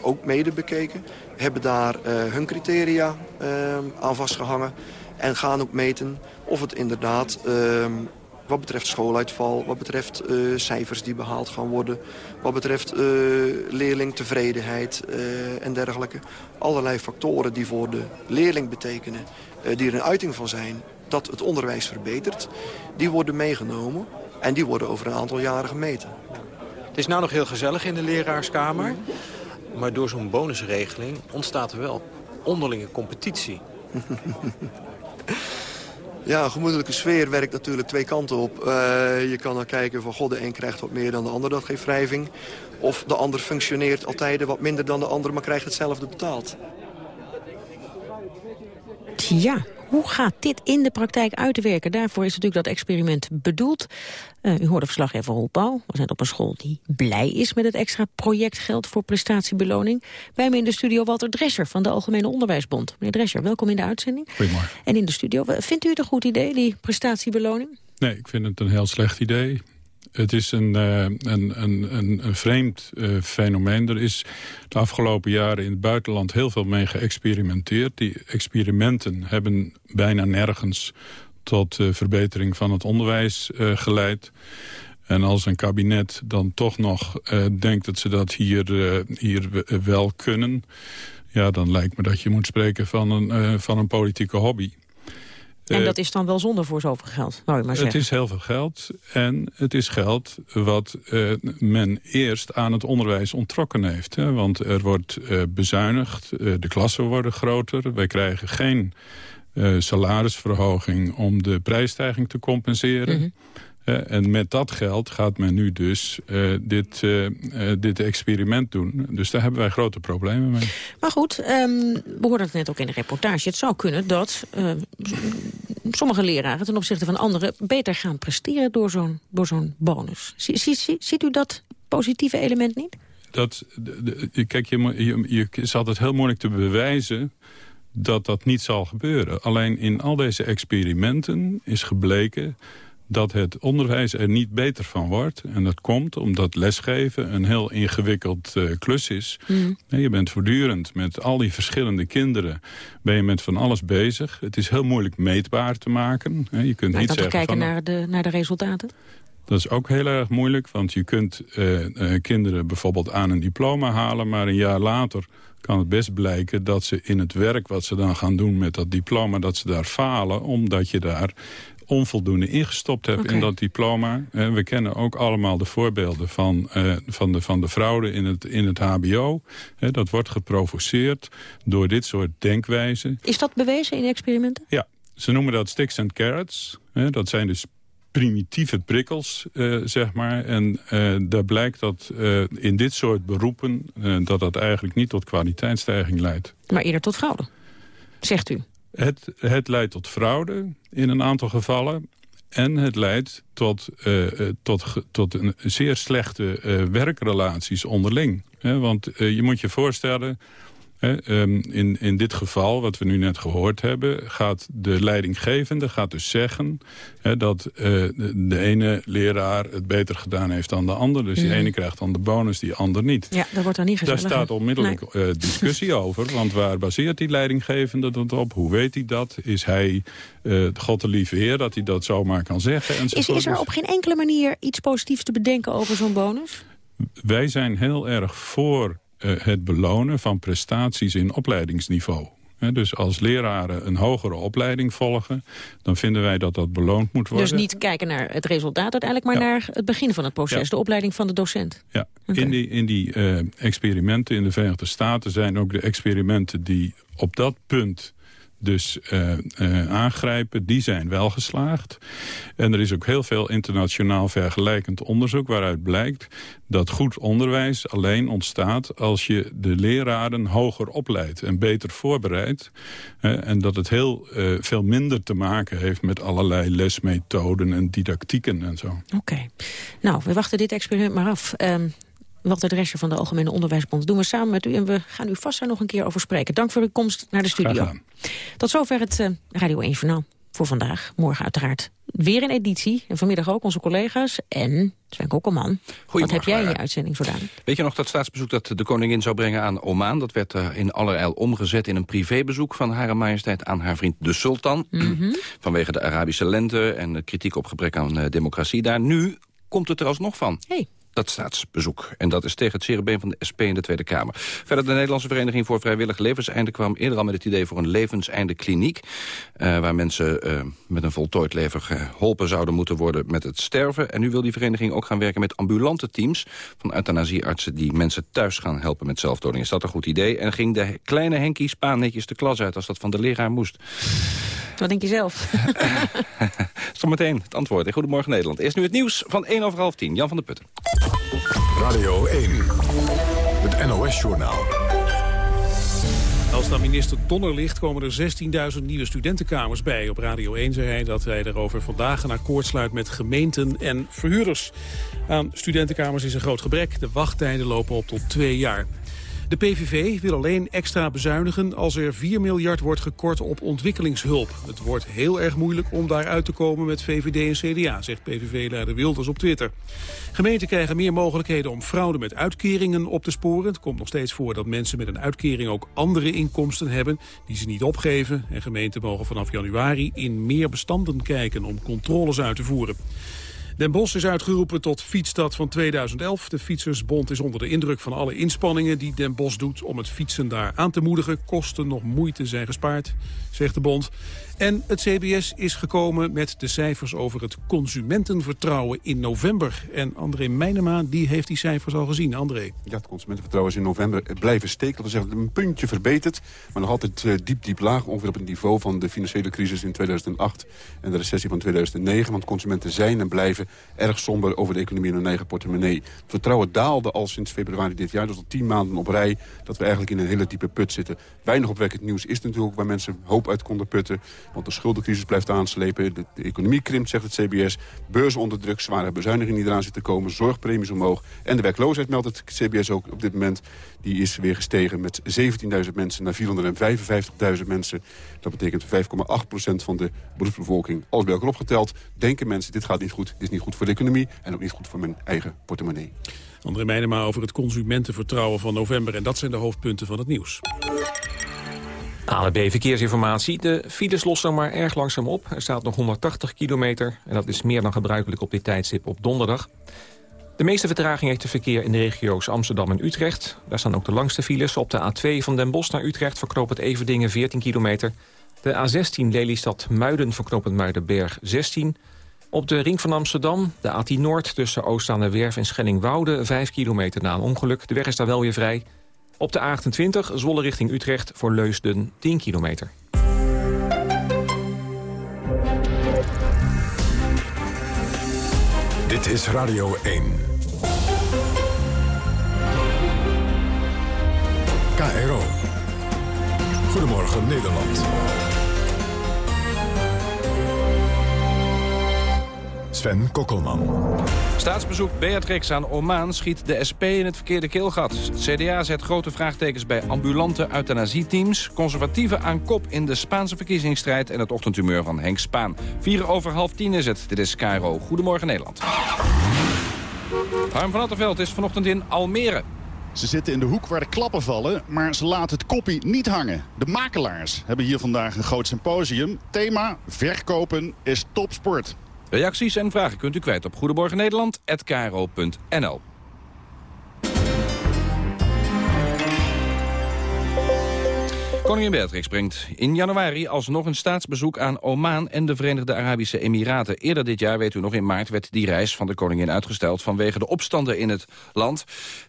ook mede bekeken. Hebben daar eh, hun criteria ehm, aan vastgehangen. En gaan ook meten of het inderdaad wat betreft schooluitval, wat betreft uh, cijfers die behaald gaan worden... wat betreft uh, leerlingtevredenheid uh, en dergelijke. Allerlei factoren die voor de leerling betekenen, die er een uiting van zijn... dat het onderwijs verbetert, die worden meegenomen... en die worden over een aantal jaren gemeten. Het is nou nog heel gezellig in de leraarskamer... maar door zo'n bonusregeling ontstaat er wel onderlinge competitie. Ja, een gemoedelijke sfeer werkt natuurlijk twee kanten op. Uh, je kan dan kijken van god, de een krijgt wat meer dan de ander, dat geeft wrijving. Of de ander functioneert altijd wat minder dan de ander, maar krijgt hetzelfde betaald. Ja, hoe gaat dit in de praktijk uitwerken? Daarvoor is natuurlijk dat experiment bedoeld. Uh, u hoorde verslaggever Roel Pauw. We zijn op een school die blij is met het extra projectgeld voor prestatiebeloning. Bij me in de studio Walter Drescher van de Algemene Onderwijsbond. Meneer Drescher, welkom in de uitzending. Goedemorgen. En in de studio, vindt u het een goed idee, die prestatiebeloning? Nee, ik vind het een heel slecht idee. Het is een, uh, een, een, een, een, vreemd uh, fenomeen. Er is de afgelopen jaren in het buitenland heel veel mee geëxperimenteerd. Die experimenten hebben bijna nergens tot uh, verbetering van het onderwijs geleid. En als een kabinet dan toch nog denkt dat ze dat hier, hier wel kunnen... ja, dan lijkt me dat je moet spreken van een, van een politieke hobby. En dat is dan wel zonde voor zoveel geld, nou maar zeggen. Het is heel veel geld en het is geld wat uh, men eerst aan het onderwijs ontrokken heeft. Hè? Want er wordt uh, bezuinigd, uh, de klassen worden groter. Wij krijgen geen salarisverhoging om de prijsstijging te compenseren. Mm -hmm. En met dat geld gaat men nu dus dit, dit experiment doen. Dus daar hebben wij grote problemen mee. Maar goed, um, we hoorden het net ook in de reportage. Het zou kunnen dat sommige leraren ten opzichte van anderen beter gaan presteren door zo'n zo'n bonus. Ziet u dat positieve element niet? Dat, kijk, je, je, je, is altijd heel moeilijk te bewijzen dat dat niet zal gebeuren. Alleen in al deze experimenten is gebleken dat het onderwijs er niet beter van wordt. En dat komt omdat lesgeven een heel ingewikkeld uh, klus is. Mm. Je bent voortdurend met al die verschillende kinderen... ben je met van alles bezig. Het is heel moeilijk meetbaar te maken. Je kunt maar niet zeggen kijken van, naar, de, naar de resultaten? Dat is ook heel erg moeilijk, want je kunt uh, uh, kinderen bijvoorbeeld aan een diploma halen... maar een jaar later kan het best blijken dat ze in het werk wat ze dan gaan doen met dat diploma... dat ze daar falen, omdat je daar onvoldoende ingestopt heb in dat diploma. Uh, we kennen ook allemaal de voorbeelden van, uh, van, de, van de fraude in het, in het hbo. Uh, dat wordt geprovoceerd door dit soort denkwijzen. Is dat bewezen in experimenten? Ja, ze noemen dat sticks and carrots. dat zijn dus primitieve prikkels, zeg maar. En daar blijkt dat in dit soort beroepen... dat dat eigenlijk niet tot kwaliteitsstijging leidt. Maar eerder tot fraude, zegt u? Het, het leidt tot fraude in een aantal gevallen. En het leidt tot, uh, tot, tot een zeer slechte uh, werkrelaties onderling. want je moet je voorstellen, in, in dit geval, wat we nu net gehoord hebben... gaat de leidinggevende gaat dus zeggen... dat uh, de, ene leraar het beter gedaan heeft dan de ander. Dus die mhm. ene krijgt dan de bonus, die ander niet. Ja, daar wordt dan niet Daar staat onmiddellijk nee. uh, discussie over. Want waar baseert die leidinggevende dat op? Hoe weet hij dat? Is hij uh, God de lieve heer dat hij dat zomaar kan zeggen? Is, is er op geen enkele manier iets positiefs te bedenken over zo'n bonus? Wij zijn heel erg voor het belonen van prestaties in opleidingsniveau. Dus als leraren een hogere opleiding volgen... dan vinden wij dat dat beloond moet worden. Dus niet kijken naar het resultaat uiteindelijk... maar naar het begin van het proces, de opleiding van de docent. Ja, in die, in die uh, experimenten in de Verenigde Staten... zijn ook de experimenten die op dat punt dus uh, uh, aangrijpen, die zijn wel geslaagd. En er is ook heel veel internationaal vergelijkend onderzoek... waaruit blijkt dat goed onderwijs alleen ontstaat... als je de leraren hoger opleidt en beter voorbereidt. En dat het heel veel minder te maken heeft met allerlei lesmethoden en didactieken en zo. Oké. Nou, we wachten dit experiment maar af. Um, wat de restje van de Algemene Onderwijsbond doen we samen met u. En we gaan u vast daar nog een keer over spreken. Dank voor uw komst naar de studio. Tot zover het uh, Radio 1 Journaal voor vandaag. Morgen uiteraard weer een editie. En vanmiddag ook onze collega's en Sven Kokkelman. Wat heb jij in je uitzending gedaan? Weet je nog dat staatsbezoek dat de koningin zou brengen aan Oman? Dat werd uh, in allerijl omgezet in een privébezoek van Hare Majesteit aan haar vriend de sultan. Mm -hmm. Vanwege de Arabische lente en kritiek op gebrek aan uh, democratie daar. Nu komt het er alsnog van. Hey dat staatsbezoek. En dat is tegen het cerebeen van de SP in de Tweede Kamer. Verder de Nederlandse Vereniging voor Vrijwillig Levenseinde... kwam eerder al met het idee voor een levenseinde kliniek... Uh, waar mensen uh, met een voltooid leven geholpen zouden moeten worden met het sterven. En nu wil die vereniging ook gaan werken met ambulante teams... van euthanasieartsen die mensen thuis gaan helpen met zelfdoding. Is dat een goed idee? En ging de kleine Henkie Spaan netjes de klas uit... als dat van de leraar moest. Wat denk je zelf? Zometeen het antwoord in Goedemorgen Nederland. Eerst nu het nieuws van 1 over half 10. Jan van der Putten. Radio 1, het NOS-journaal. Als dan minister Donner ligt, komen er 16.000 nieuwe studentenkamers bij. Op Radio 1 zei hij dat hij daarover vandaag een akkoord sluit met gemeenten en verhuurders. Aan studentenkamers is een groot gebrek. De wachttijden lopen op tot twee jaar. De PVV wil alleen extra bezuinigen als er 4 miljard wordt gekort op ontwikkelingshulp. Het wordt heel erg moeilijk om daaruit te komen met VVD en CDA, zegt PVV-leider Wilders op Twitter. Gemeenten krijgen meer mogelijkheden om fraude met uitkeringen op te sporen. Het komt nog steeds voor dat mensen met een uitkering ook andere inkomsten hebben die ze niet opgeven. En gemeenten mogen vanaf januari in meer bestanden kijken om controles uit te voeren. Den Bosch is uitgeroepen tot fietsstad van 2011. De Fietsersbond is onder de indruk van alle inspanningen die Den Bosch doet... om het fietsen daar aan te moedigen. Kosten nog moeite zijn gespaard, zegt de bond. En het CBS is gekomen met de cijfers over het consumentenvertrouwen in november. En André Meijnema die heeft die cijfers al gezien. André. Ja, het consumentenvertrouwen is in november blijven steken. Dat wil zeggen, een puntje verbeterd. Maar nog altijd uh, diep, diep laag. Ongeveer op het niveau van de financiële crisis in 2008 en de recessie van 2009. Want consumenten zijn en blijven erg somber over de economie en hun eigen portemonnee. Het vertrouwen daalde al sinds februari dit jaar. Dus al tien maanden op rij dat we eigenlijk in een hele diepe put zitten. Weinig opwekkend nieuws is natuurlijk waar mensen hoop uit konden putten. Want de schuldencrisis blijft aanslepen. De, de, economie krimpt, zegt het CBS. Beurzen onder druk, zware bezuinigingen die eraan zitten komen. Zorgpremies omhoog. En de werkloosheid, meldt het CBS ook op dit moment. Die is weer gestegen met 17.000 mensen naar 455.000 mensen. Dat betekent 5,8% van de beroepsbevolking. Alles bij elkaar opgeteld denken mensen, dit gaat niet goed. Dit is niet goed voor de economie en ook niet goed voor mijn eigen portemonnee. André Meijnema over het consumentenvertrouwen van november. En dat zijn de hoofdpunten van het nieuws. ANB Verkeersinformatie. De files lossen maar erg langzaam op. Er staat nog 180 kilometer en dat is meer dan gebruikelijk op dit tijdstip op donderdag. De meeste vertraging heeft het verkeer in de regio's Amsterdam en Utrecht. Daar staan ook de langste files. Op de A2 van Den Bosch naar Utrecht verknoopt het Everdingen 14 kilometer. De A16 Lelystad Muiden verknopend Muidenberg 16. Op de ring van Amsterdam, de A10 Noord tussen Werf en Schellingwoude 5 kilometer na een ongeluk. De weg is daar wel weer vrij. Op de A28 Zwolle richting Utrecht voor Leusden 10 kilometer. Dit is Radio 1. KRO. Goedemorgen Nederland. Sven Kokkelman. Staatsbezoek Beatrix aan Oman schiet de SP in het verkeerde keelgat. Het CDA zet grote vraagtekens bij ambulante euthanasieteams. Conservatieven aan kop in de Spaanse verkiezingsstrijd... en het ochtendhumeur van Henk Spaan. Vier over half tien is het. Dit is Cairo. Goedemorgen Nederland. Harm van Attenveld is vanochtend in Almere. Ze zitten in de hoek waar de klappen vallen, maar ze laten het koppie niet hangen. De makelaars hebben hier vandaag een groot symposium. Thema verkopen is topsport. Reacties en vragen kunt u kwijt op goedemorgennederland.nl. Koningin Beatrix brengt in januari alsnog een staatsbezoek aan Oman en de Verenigde Arabische Emiraten. Eerder dit jaar, weet u nog, in maart werd die reis van de koningin uitgesteld vanwege de opstanden in het land.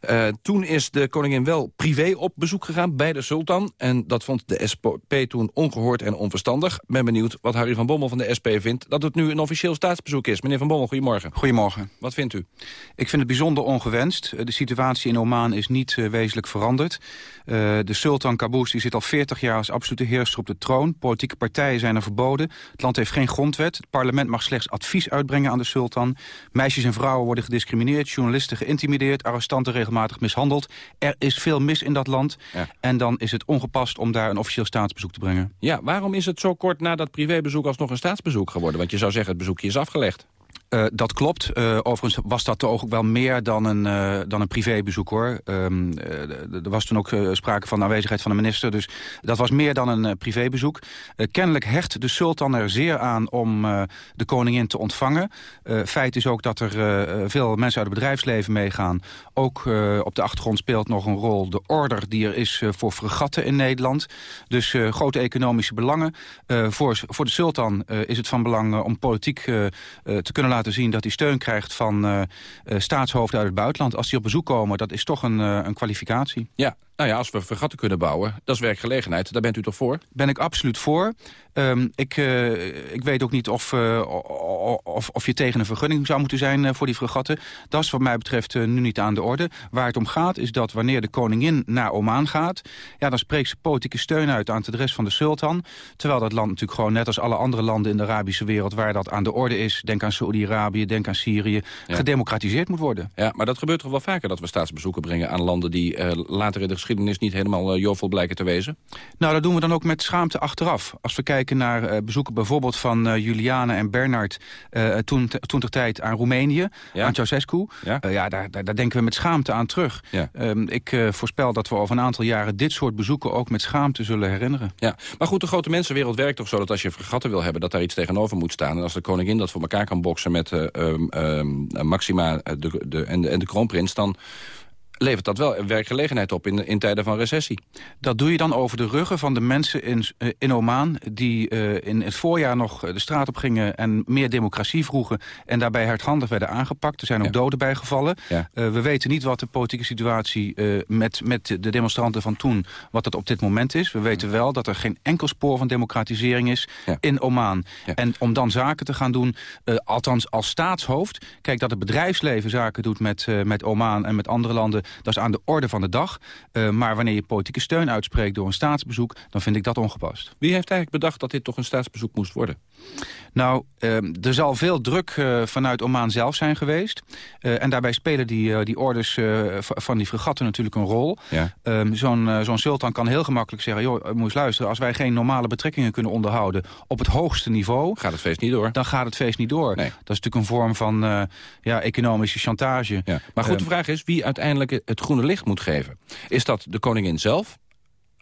Uh, toen is de koningin wel privé op bezoek gegaan bij de sultan en dat vond de SP toen ongehoord en onverstandig. Ben benieuwd wat Harry van Bommel van de SP vindt dat het nu een officieel staatsbezoek is. Meneer van Bommel, goedemorgen. Goedemorgen. Wat vindt u? Ik vind het bijzonder ongewenst. De situatie in Oman is niet uh, wezenlijk veranderd. Uh, de sultan Qaboos die zit al 40 40 jaar als absolute heerser op de troon. Politieke partijen zijn er verboden. Het land heeft geen grondwet. Het parlement mag slechts advies uitbrengen aan de sultan. Meisjes en vrouwen worden gediscrimineerd. Journalisten geïntimideerd. Arrestanten regelmatig mishandeld. Er is veel mis in dat land. Ja. En dan is het ongepast om daar een officieel staatsbezoek te brengen. Ja, waarom is het zo kort na dat privébezoek alsnog een staatsbezoek geworden? Want je zou zeggen het bezoekje is afgelegd. Uh, dat klopt. Uh, overigens was dat toch ook wel meer dan een, uh, dan een privébezoek hoor. Um, er was toen ook sprake van de aanwezigheid van de minister. Dus dat was meer dan een privébezoek. kennelijk hecht de sultan er zeer aan om de koningin te ontvangen. feit is ook dat er veel mensen uit het bedrijfsleven meegaan. Ook op de achtergrond speelt nog een rol de order die er is voor fregatten in Nederland. Dus grote economische belangen. voor, voor de sultan is het van belang om politiek te kunnen laten zien dat hij steun krijgt van uh, staatshoofden uit het buitenland. Als die op bezoek komen, dat is toch een, uh, een kwalificatie. Ja, nou ja, als we vergatten kunnen bouwen, dat is werkgelegenheid. Daar bent u toch voor? Ben ik absoluut voor. Um, ik, uh, ik weet ook niet of, uh, of, of je tegen een vergunning zou moeten zijn uh, voor die fregatten. Dat is wat mij betreft nu niet aan de orde. Waar het om gaat is dat wanneer de koningin naar Oman gaat... Ja, dan spreekt ze politieke steun uit aan het adres van de sultan. Terwijl dat land natuurlijk gewoon net als alle andere landen in de Arabische wereld... waar dat aan de orde is, denk aan Saoedi-Arabië, denk aan Syrië... Ja. gedemocratiseerd moet worden. Ja, maar dat gebeurt toch wel vaker dat we staatsbezoeken brengen aan landen... die later in de geschiedenis niet helemaal uh, jovel blijken te wezen? Nou, dat doen we dan ook met schaamte achteraf. Als we kijken naar uh, bezoeken bijvoorbeeld van uh, Juliane en Bernard... toen, toen ter tijd aan Roemenië, ja. aan Ceausescu. Ja, ja daar, daar, daar, denken we met schaamte aan terug. Ja. Um, ik voorspel dat we over een aantal jaren dit soort bezoeken... ook met schaamte zullen herinneren. Ja, maar goed, de grote mensenwereld werkt toch zo... dat als je vergatten wil hebben, dat daar iets tegenover moet staan. En als de koningin dat voor elkaar kan boksen met um, um, Maxima de, de, en, de, en de kroonprins... dan levert dat wel werkgelegenheid op in, in tijden van recessie. Dat doe je dan over de ruggen van de mensen in, eh, in Oman... die uh, in het voorjaar nog de straat op gingen en meer democratie vroegen... en daarbij hardhandig werden aangepakt. Er zijn ook ja. doden bijgevallen. Ja. Uh, we weten niet wat de politieke situatie uh, met, met de demonstranten van toen... wat dat op dit moment is. We weten wel dat er geen enkel spoor van democratisering is ja. in Oman. En om dan zaken te gaan doen, althans als staatshoofd... kijk, dat het bedrijfsleven zaken doet met, met Oman en met andere landen dat is aan de orde van de dag. Uh, maar wanneer je politieke steun uitspreekt door een staatsbezoek... dan vind ik dat ongepast. Wie heeft eigenlijk bedacht dat dit toch een staatsbezoek moest worden? Nou, uh, er zal veel druk uh, vanuit Oman zelf zijn geweest. en daarbij spelen die, die orders van die fregatten natuurlijk een rol. Ja. Ehm, zo'n zo'n sultan kan heel gemakkelijk zeggen... joh, moet eens luisteren, als wij geen normale betrekkingen kunnen onderhouden... op het hoogste niveau... Gaat het feest niet door. Dan gaat het feest niet door. Nee. Dat is natuurlijk een vorm van ja, economische chantage. Ja. Maar goed, de vraag is wie uiteindelijk het groene licht moet geven. Is dat de koningin zelf?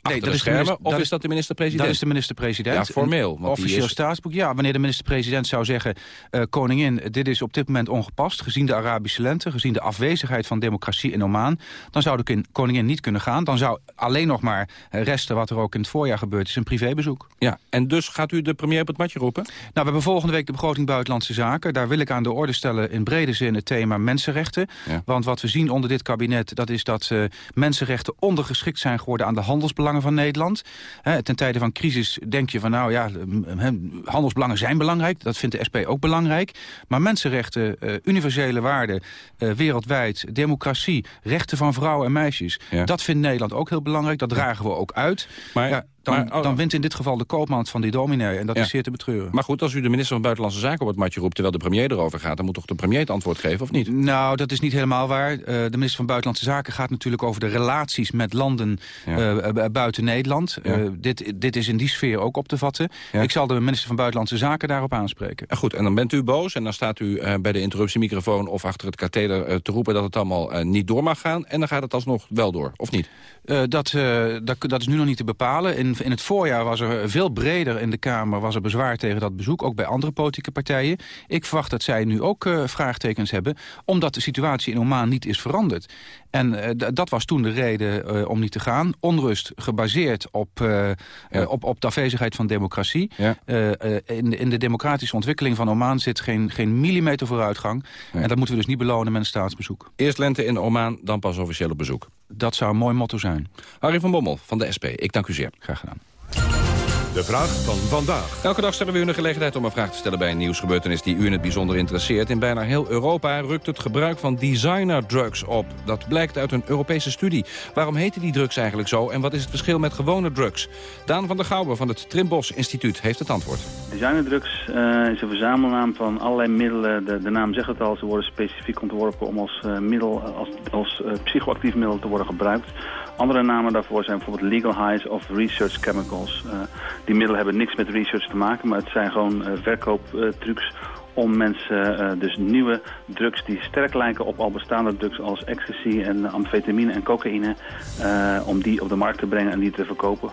Nee, dat is schermen, minister, of dat is dat de minister-president? Dat is de minister-president. Ja, formeel. Officieel is... staatsboek. Ja, wanneer de minister-president zou zeggen... Uh, koningin, dit is op dit moment ongepast... gezien de Arabische lente, gezien de afwezigheid van democratie in Oman... dan zou de koningin niet kunnen gaan. Dan zou alleen nog maar resten wat er ook in het voorjaar gebeurd is... een privébezoek. Ja, en dus gaat u de premier op het matje roepen? Nou, we hebben volgende week de begroting Buitenlandse Zaken. Daar wil ik aan de orde stellen in brede zin het thema mensenrechten. Ja. Want wat we zien onder dit kabinet... dat is dat uh, mensenrechten ondergeschikt zijn geworden aan de handelsbelangen van Nederland. He, ten tijde van crisis denk je van nou ja, handelsbelangen zijn belangrijk. Dat vindt de SP ook belangrijk. Maar mensenrechten, uh, universele waarden, uh, wereldwijd, democratie, rechten van vrouwen en meisjes. Ja. Dat vindt Nederland ook heel belangrijk. Dat dragen we ook uit. Maar ja, dan, maar, oh, dan, wint in dit geval de koopman van die dominee. En dat ja. is zeer te betreuren. Maar goed, als u de minister van Buitenlandse Zaken op het matje roept... terwijl de premier erover gaat, dan moet toch de premier het antwoord geven, of niet? Nou, dat is niet helemaal waar. Uh, de minister van Buitenlandse Zaken gaat natuurlijk over de relaties met landen ja. uh, buiten Nederland. Ja. Uh, dit, dit is in die sfeer ook op te vatten. Ik zal de minister van Buitenlandse Zaken daarop aanspreken. goed, en dan bent u boos en dan staat u bij de interruptiemicrofoon... of achter het katheder te roepen dat het allemaal niet door mag gaan. En dan gaat het alsnog wel door, of niet? dat, dat, dat is nu nog niet te bepalen. In in, in het voorjaar was er veel breder in de Kamer was er bezwaar tegen dat bezoek. Ook bij andere politieke partijen. Ik verwacht dat zij nu ook uh, vraagtekens hebben. Omdat de situatie in Oman niet is veranderd. En uh, dat was toen de reden uh, om niet te gaan. Onrust gebaseerd op, ja. op, op de afwezigheid van democratie. Ja. in, de, in de democratische ontwikkeling van Oman zit geen, geen millimeter vooruitgang. En dat moeten we dus niet belonen met een staatsbezoek. Eerst lente in Oman, dan pas officieel op bezoek. Dat zou een mooi motto zijn. Harry van Bommel van de SP, ik dank u zeer. Graag gedaan. De vraag van vandaag. Elke dag stellen we u een gelegenheid om een vraag te stellen bij een nieuwsgebeurtenis die u in het bijzonder interesseert. In bijna heel Europa rukt het gebruik van designer-drugs op. Dat blijkt uit een Europese studie. Waarom heten die drugs eigenlijk zo en wat is het verschil met gewone drugs? Daan van der Gouwen van het Trimbos Instituut heeft het antwoord. Designerdrugs uh, is een verzamelnaam van allerlei middelen. De, de, naam zegt het al, ze worden specifiek ontworpen om als, uh, middel, als, als uh, psychoactief middel te worden gebruikt. Andere namen daarvoor zijn bijvoorbeeld legal highs of research chemicals. Uh, die middelen hebben niks met research te maken, maar het zijn gewoon uh, verkooptrucs om mensen uh, dus nieuwe drugs die sterk lijken op al bestaande drugs als ecstasy en amfetamine en cocaïne, om die op de markt te brengen en die te verkopen.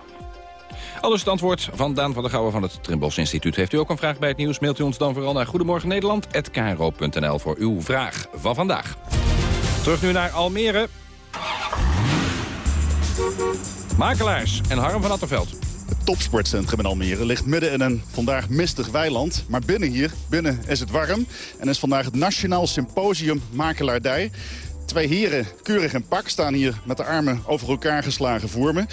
Alles het antwoord van Daan van der Gouwen van het Trimbos Instituut. Heeft u ook een vraag bij het nieuws, mailt u ons dan vooral naar Goedemorgen Nederland@kro.nl voor uw vraag van vandaag. Terug nu naar Almere. Makelaars en Harm van Attenveld. Het topsportcentrum in Almere ligt midden in een vandaag mistig weiland. Maar binnen hier, binnen is het warm. En is vandaag het Nationaal Symposium Makelaardij. Twee heren, keurig in pak, staan hier met de armen over elkaar geslagen voor me.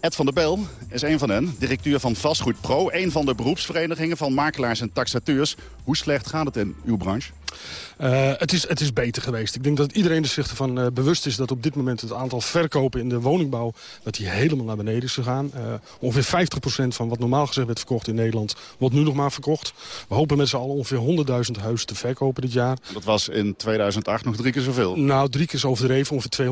Ed van der Bel is een van hen, directeur van Vastgoed Pro. Een van de beroepsverenigingen van makelaars en taxateurs. Hoe slecht gaat het in uw branche? Uh, het, is, het is beter geweest. Ik denk dat iedereen er zich ervan uh, bewust is dat op dit moment het aantal verkopen in de woningbouw dat die helemaal naar beneden is gegaan. Uh, ongeveer 50% van wat normaal gezegd werd verkocht in Nederland wordt nu nog maar verkocht. We hopen met z'n allen ongeveer 100.000 huizen te verkopen dit jaar. Dat was in 2008 nog drie keer zoveel? Nou, drie keer zo overdreven. Ongeveer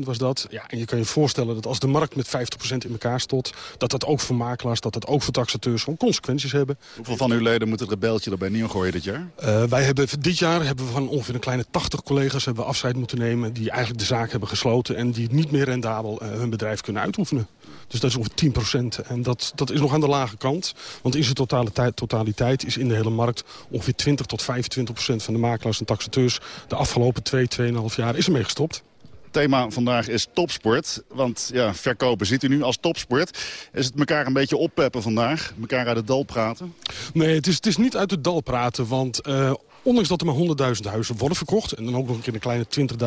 220.000 was dat. Ja, en je kan je voorstellen dat als de markt met 50% in elkaar stort, dat dat ook voor makelaars, dat dat ook voor taxateurs gewoon consequenties hebben. Hoeveel van uw leden moeten het rebeltje erbij neergooien dit jaar? wij hebben dit jaar hebben we van ongeveer een kleine 80 collega's hebben we afscheid moeten nemen... die eigenlijk de zaak hebben gesloten en die niet meer rendabel uh, hun bedrijf kunnen uitoefenen. Dus dat is ongeveer 10 procent. En dat, dat is nog aan de lage kant. Want in zijn totaliteit, totaliteit is in de hele markt ongeveer 20 tot 25 procent van de makelaars en taxateurs... de afgelopen 2, 2,5 jaar is ermee gestopt thema vandaag is topsport. Want ja, verkopen ziet u nu als topsport. Is het elkaar een beetje oppeppen vandaag? Elkaar uit het dal praten? Nee, het is, het is niet uit het dal praten. Want uh, ondanks dat er maar 100.000 huizen worden verkocht... en dan ook nog een keer een kleine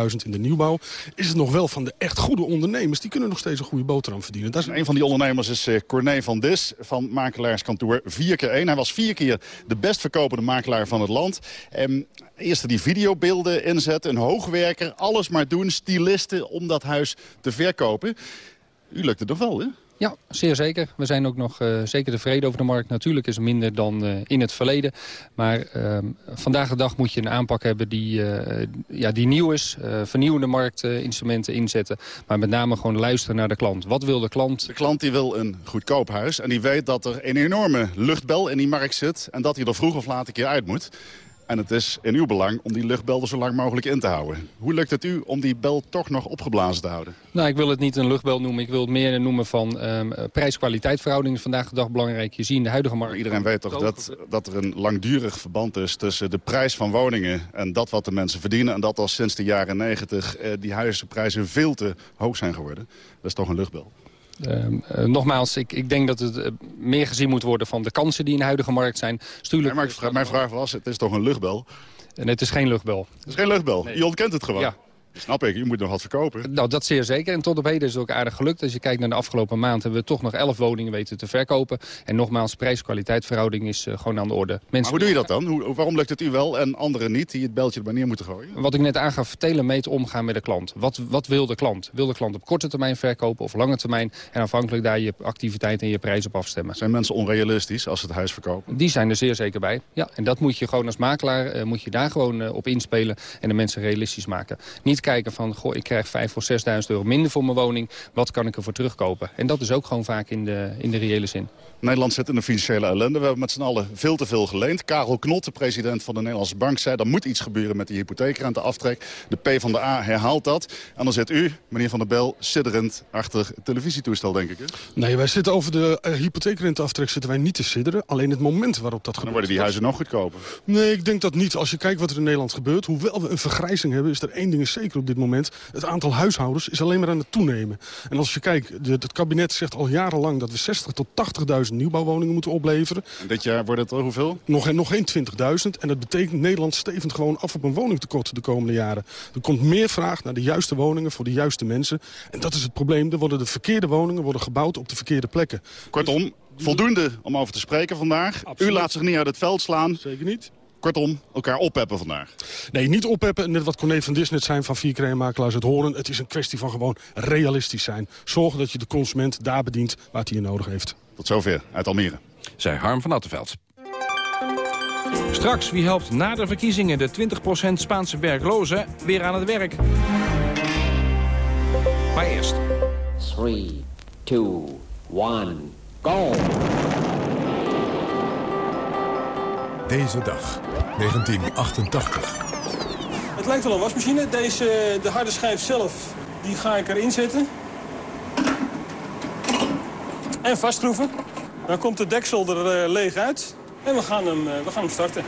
20.000 in de nieuwbouw... is het nog wel van de echt goede ondernemers... die kunnen nog steeds een goede boterham verdienen. Dat is... Een van die ondernemers is uh, Corné van Dis van Makelaarskantoor 4 keer 1 Hij was vier keer de best verkopende makelaar van het land. En eerst die videobeelden inzetten, een hoogwerker, alles maar doen... stilisten om dat huis te verkopen. U lukt het toch wel, hè? Ja, zeer zeker. We zijn ook nog uh, zeker tevreden over de markt. Natuurlijk is het minder dan uh, in het verleden. Maar uh, vandaag de dag moet je een aanpak hebben die, ja, die nieuw is. vernieuwende marktinstrumenten inzetten. Maar met name gewoon luisteren naar de klant. Wat wil de klant? De klant die wil een goedkoop huis. En die weet dat er een enorme luchtbel in die markt zit. En dat hij er vroeg of laat een keer uit moet. En het is in uw belang om die luchtbel er zo lang mogelijk in te houden. Hoe lukt het u om die bel toch nog opgeblazen te houden? Nou, ik wil het niet een luchtbel noemen. Ik wil het meer noemen van um, prijs-kwaliteit verhouding is vandaag de dag belangrijk. Je ziet in de huidige markt... iedereen weet toch dat, dat er een langdurig verband is tussen de prijs van woningen... en dat wat de mensen verdienen. En dat al sinds de jaren negentig eh, die huizenprijzen veel te hoog zijn geworden. Dat is toch een luchtbel? Uh, uh, nogmaals, ik, ik, denk dat het uh, meer gezien moet worden van de kansen die in de huidige markt zijn. Stuurlijk... Nee, maar mijn vraag was, het is toch een luchtbel? En het is geen luchtbel. Het is geen luchtbel? Nee. Je ontkent het gewoon? Ja. Snap ik, je moet nog wat verkopen. Nou, dat zeer zeker. En tot op heden is het ook aardig gelukt. Als je kijkt naar de afgelopen maand hebben we toch nog 11 woningen weten te verkopen. En nogmaals, prijs-kwaliteit verhouding is uh, gewoon aan de orde. Mensen maar hoe doe je dat dan? Hoe, waarom lukt het u wel en anderen niet die het beltje erbij neer moeten gooien? Wat ik net aangaf, vertellen mee omgaan met de klant. Wat, wat wil de klant? Wil de klant op korte termijn verkopen of lange termijn? En afhankelijk daar je activiteit en je prijs op afstemmen. Zijn mensen onrealistisch als ze het huis verkopen? Die zijn er zeer zeker bij. Ja, en dat moet je gewoon als makelaar uh, moet je daar gewoon uh, op inspelen en de mensen realistisch maken. Niet kijken van... goh, ik krijg 5 of 6.000 euro minder voor mijn woning. Wat kan ik ervoor terugkopen? En dat is ook gewoon vaak in de, in de reële zin. Nederland zit in een financiële ellende. We hebben met z'n allen veel te veel geleend. Karel Knot, de president van de Nederlandse Bank, zei... er moet iets gebeuren met die hypotheekrenteaftrek. De P van de A herhaalt dat. En dan zit u, meneer Van der Bel, sidderend achter het televisietoestel, denk ik. Hè? Nee, wij zitten over de uh, hypotheekrenteaftrek zitten wij niet te sidderen. Alleen het moment waarop dat gebeurt. Dan worden die huizen nog goedkoper. Nee, ik denk dat niet. Als je kijkt wat er in Nederland gebeurt... hoewel we een vergrijzing hebben, is er één ding zeker op dit moment. Het aantal huishoudens is alleen maar aan het toenemen. En als je kijkt, de, het kabinet zegt al jarenlang... dat we 60 tot 80.000 nieuwbouwwoningen moeten opleveren. En dit jaar wordt het er hoeveel? Nog, nog geen 20.000. En dat betekent Nederland stevend gewoon af op een woningtekort de komende jaren. Er komt meer vraag naar de juiste woningen voor de juiste mensen. En dat is het probleem. Er worden de verkeerde woningen worden gebouwd op de verkeerde plekken. Kortom, voldoende om over te spreken vandaag. Absoluut. U laat zich niet uit het veld slaan. Zeker niet. Kortom, elkaar opheppen vandaag. Nee, niet opheppen. Net wat Corné van Dis net zijn van vier krijnmakelaars het horen. Het is een kwestie van gewoon realistisch zijn. Zorgen dat je de consument daar bedient waar hij je nodig heeft. Tot zover uit Almere. Zij Harm van Attenveld. Straks, wie helpt na de verkiezingen de 20% Spaanse werklozen weer aan het werk? Maar eerst. 3, 2, 1, go! Deze dag, 1988. Het lijkt wel een wasmachine. Deze, de harde schijf zelf, die ga ik erin zetten. En vastschroeven. Dan komt de deksel er uh, leeg uit. En we gaan hem, uh, we gaan hem starten.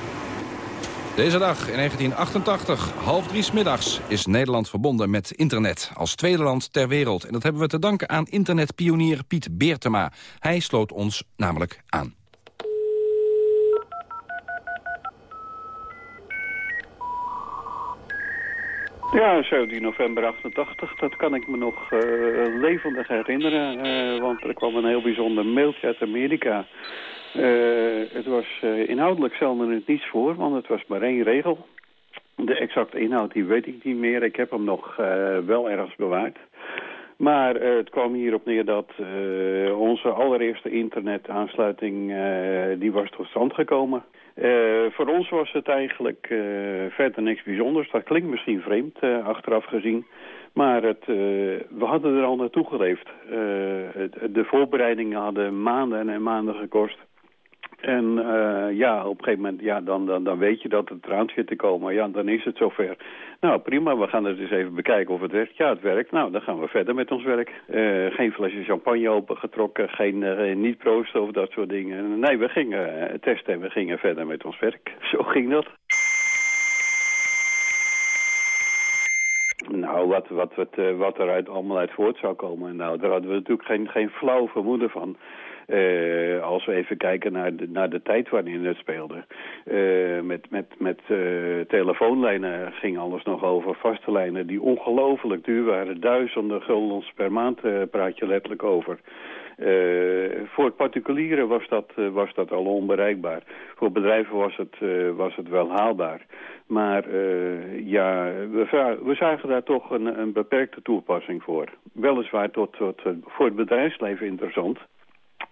Deze dag in 1988, half drie middags, is Nederland verbonden met internet als tweede land ter wereld. En dat hebben we te danken aan internetpionier Piet Beertema. Hij sloot ons namelijk aan. Ja, 17 november 88, dat kan ik me nog uh, levendig herinneren. Uh, want er kwam een heel bijzonder mailtje uit Amerika. Uh, het was inhoudelijk stelde het niets voor, want het was maar één regel. De exacte inhoud die weet ik niet meer. Ik heb hem nog wel ergens bewaard. Maar het kwam hierop neer dat onze allereerste internetaansluiting die was tot stand gekomen. Uh, voor ons was het eigenlijk uh, verder niks bijzonders. Dat klinkt misschien vreemd, uh, achteraf gezien. Maar het, we hadden er al naartoe geleefd. de voorbereidingen hadden maanden en maanden gekost. En uh, ja, op een gegeven moment, ja, dan, dan, dan weet je dat het eraan zit te komen. Ja, dan is het zover. Nou, prima, we gaan het eens even bekijken of het werkt. Ja, het werkt. Nou, dan gaan we verder met ons werk. Uh, geen flesje champagne opengetrokken, geen, uh, niet proosten of dat soort dingen. Nee, we gingen testen en we gingen verder met ons werk. Zo ging dat. Nou, wat, wat, wat, wat eruit allemaal uit voort zou komen, nou, daar hadden we natuurlijk geen, geen flauw vermoeden van. Uh, als we even kijken naar de, naar de tijd waarin het speelde. Uh, met met, met uh, telefoonlijnen ging alles nog over. Vaste lijnen die ongelooflijk duur waren. Duizenden guldens per maand praat je letterlijk over. voor particulieren was dat, was dat al onbereikbaar. Voor bedrijven was het, was het wel haalbaar. Maar ja, we, we zagen daar toch een, een beperkte toepassing voor. Weliswaar tot, tot, voor het bedrijfsleven interessant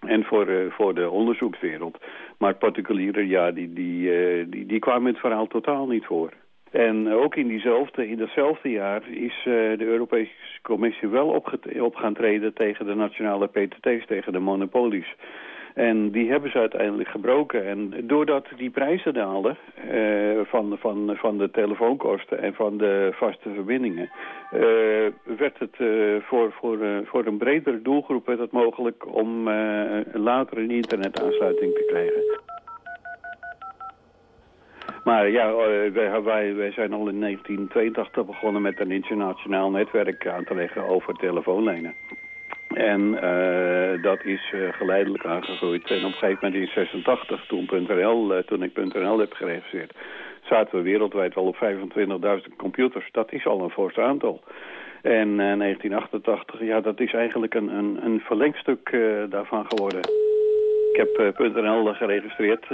en voor, uh, voor de onderzoekswereld. Maar particulieren, ja, die, die, uh, die, die kwamen het verhaal totaal niet voor. En ook in, diezelfde, in datzelfde jaar is uh, de Europese Commissie wel op gaan treden tegen de nationale PTT's, tegen de monopolies. En die hebben ze uiteindelijk gebroken. En doordat die prijzen daalden uh, van, van, van de telefoonkosten en van de vaste verbindingen... Uh, werd het uh, voor, voor, voor een bredere doelgroep werd het mogelijk om later een internetaansluiting te krijgen. Maar ja, wij, wij, wij zijn al in 1982 begonnen met een internationaal netwerk aan te leggen over telefoonlijnen. En uh, dat is uh, geleidelijk aangegroeid. En op een gegeven moment in 86, toen, .nl, uh, toen ik .nl heb geregistreerd... zaten we wereldwijd al op 25.000 computers. Dat is al een fors aantal. En 1988, ja, dat is eigenlijk een, een, een verlengstuk daarvan geworden. Ik heb .nl geregistreerd.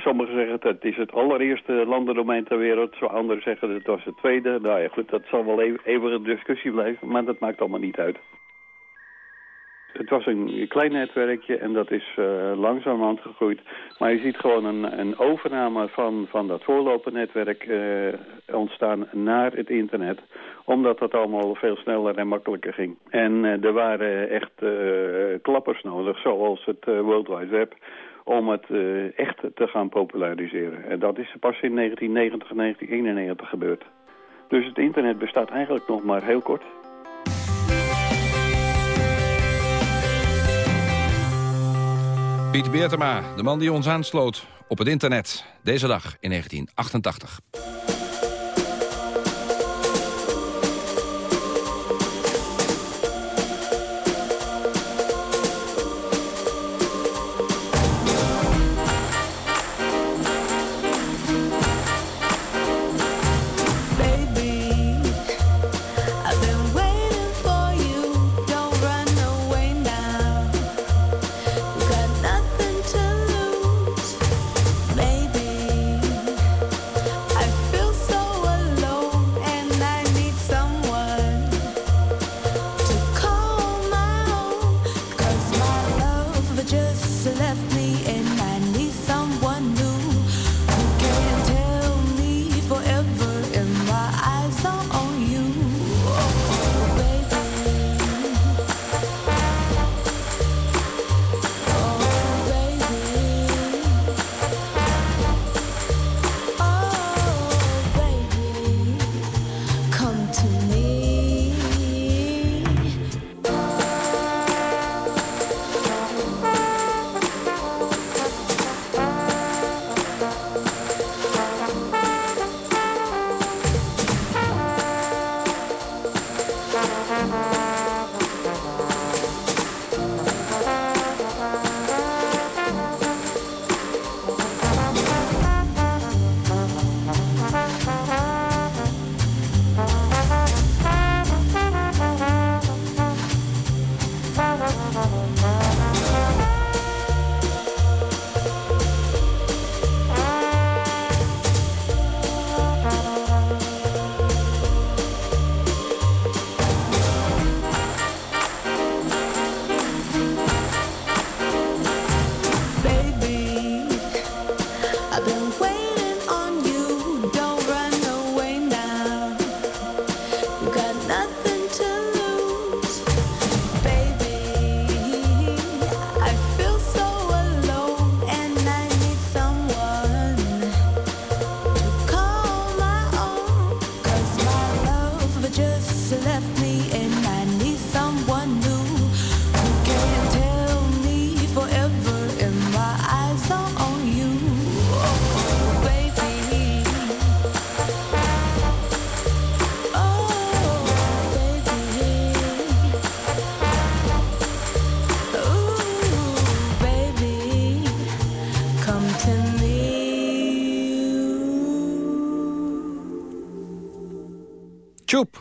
sommigen zeggen dat het is het allereerste landendomein ter wereld. Zo anderen zeggen dat het was het tweede. Nou ja, goed, dat zal wel even, eeuwige discussie blijven. Maar dat maakt allemaal niet uit. Het was een klein netwerkje en dat is uh, langzamerhand gegroeid. Maar je ziet gewoon een, een overname van, van dat voorlopernetwerk uh, ontstaan naar het internet. Omdat dat allemaal veel sneller en makkelijker ging. En uh, er waren echt klappers nodig, zoals het World Wide Web om het echt te gaan populariseren. En dat is pas in 1990 en 1991 gebeurd. Dus het internet bestaat eigenlijk nog maar heel kort. Piet Beertema, de man die ons aansloot op het internet. Deze dag in 1988.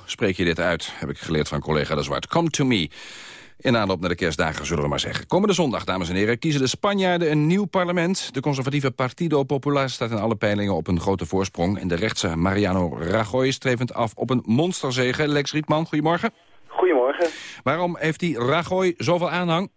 Spreek je dit uit, heb ik geleerd van collega De Zwart. Come to me. In aanloop naar de kerstdagen, zullen we maar zeggen. Komende zondag, dames en heren, kiezen de Spanjaarden een nieuw parlement. De conservatieve Partido Popular staat in alle peilingen op een grote voorsprong. En de rechtse Mariano Rajoy strevend af op een monsterzege. Lex Rietman, goedemorgen. Goedemorgen. Waarom heeft die Rajoy zoveel aanhang?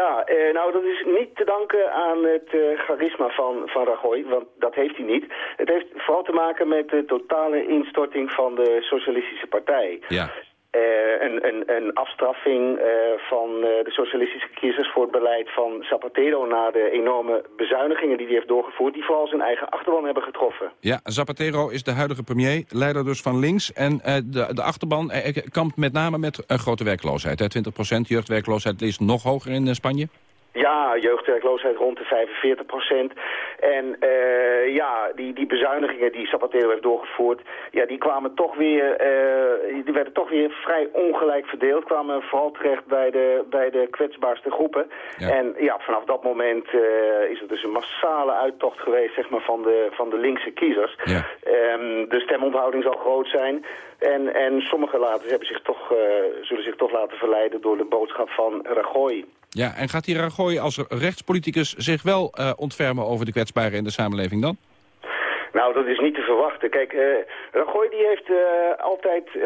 Ja, eh, nou dat is niet te danken aan het uh, charisma van, van Rajoy, want dat heeft hij niet. Het heeft vooral te maken met de totale instorting van de Socialistische Partij. Ja. Uh, een, een, een, afstraffing uh, van uh, de socialistische kiezers voor het beleid van Zapatero... na de enorme bezuinigingen die hij heeft doorgevoerd... die vooral zijn eigen achterban hebben getroffen. Ja, Zapatero is de huidige premier, leider dus van links. En de, de achterban kampt met name met grote werkloosheid. 20% jeugdwerkloosheid is nog hoger in Spanje. Ja, jeugdwerkloosheid rond de 45 procent. En uh, ja, die, die bezuinigingen die Zapatero heeft doorgevoerd... ja, die kwamen toch weer... Uh, die werden toch weer vrij ongelijk verdeeld. Kwamen vooral terecht bij de, bij de kwetsbaarste groepen. Ja. En ja, vanaf dat moment uh, is er dus een massale uittocht geweest... zeg maar, van de, van de linkse kiezers. Ja. Um, de stemonthouding zal groot zijn... En, en sommige laten hebben zich toch, zullen zich toch laten verleiden door de boodschap van Rajoy. Ja, en gaat die Rajoy als rechtspoliticus zich wel uh, ontfermen over de kwetsbaren in de samenleving dan? Nou, dat is niet te verwachten. Kijk, uh, Rajoy die heeft uh, altijd uh,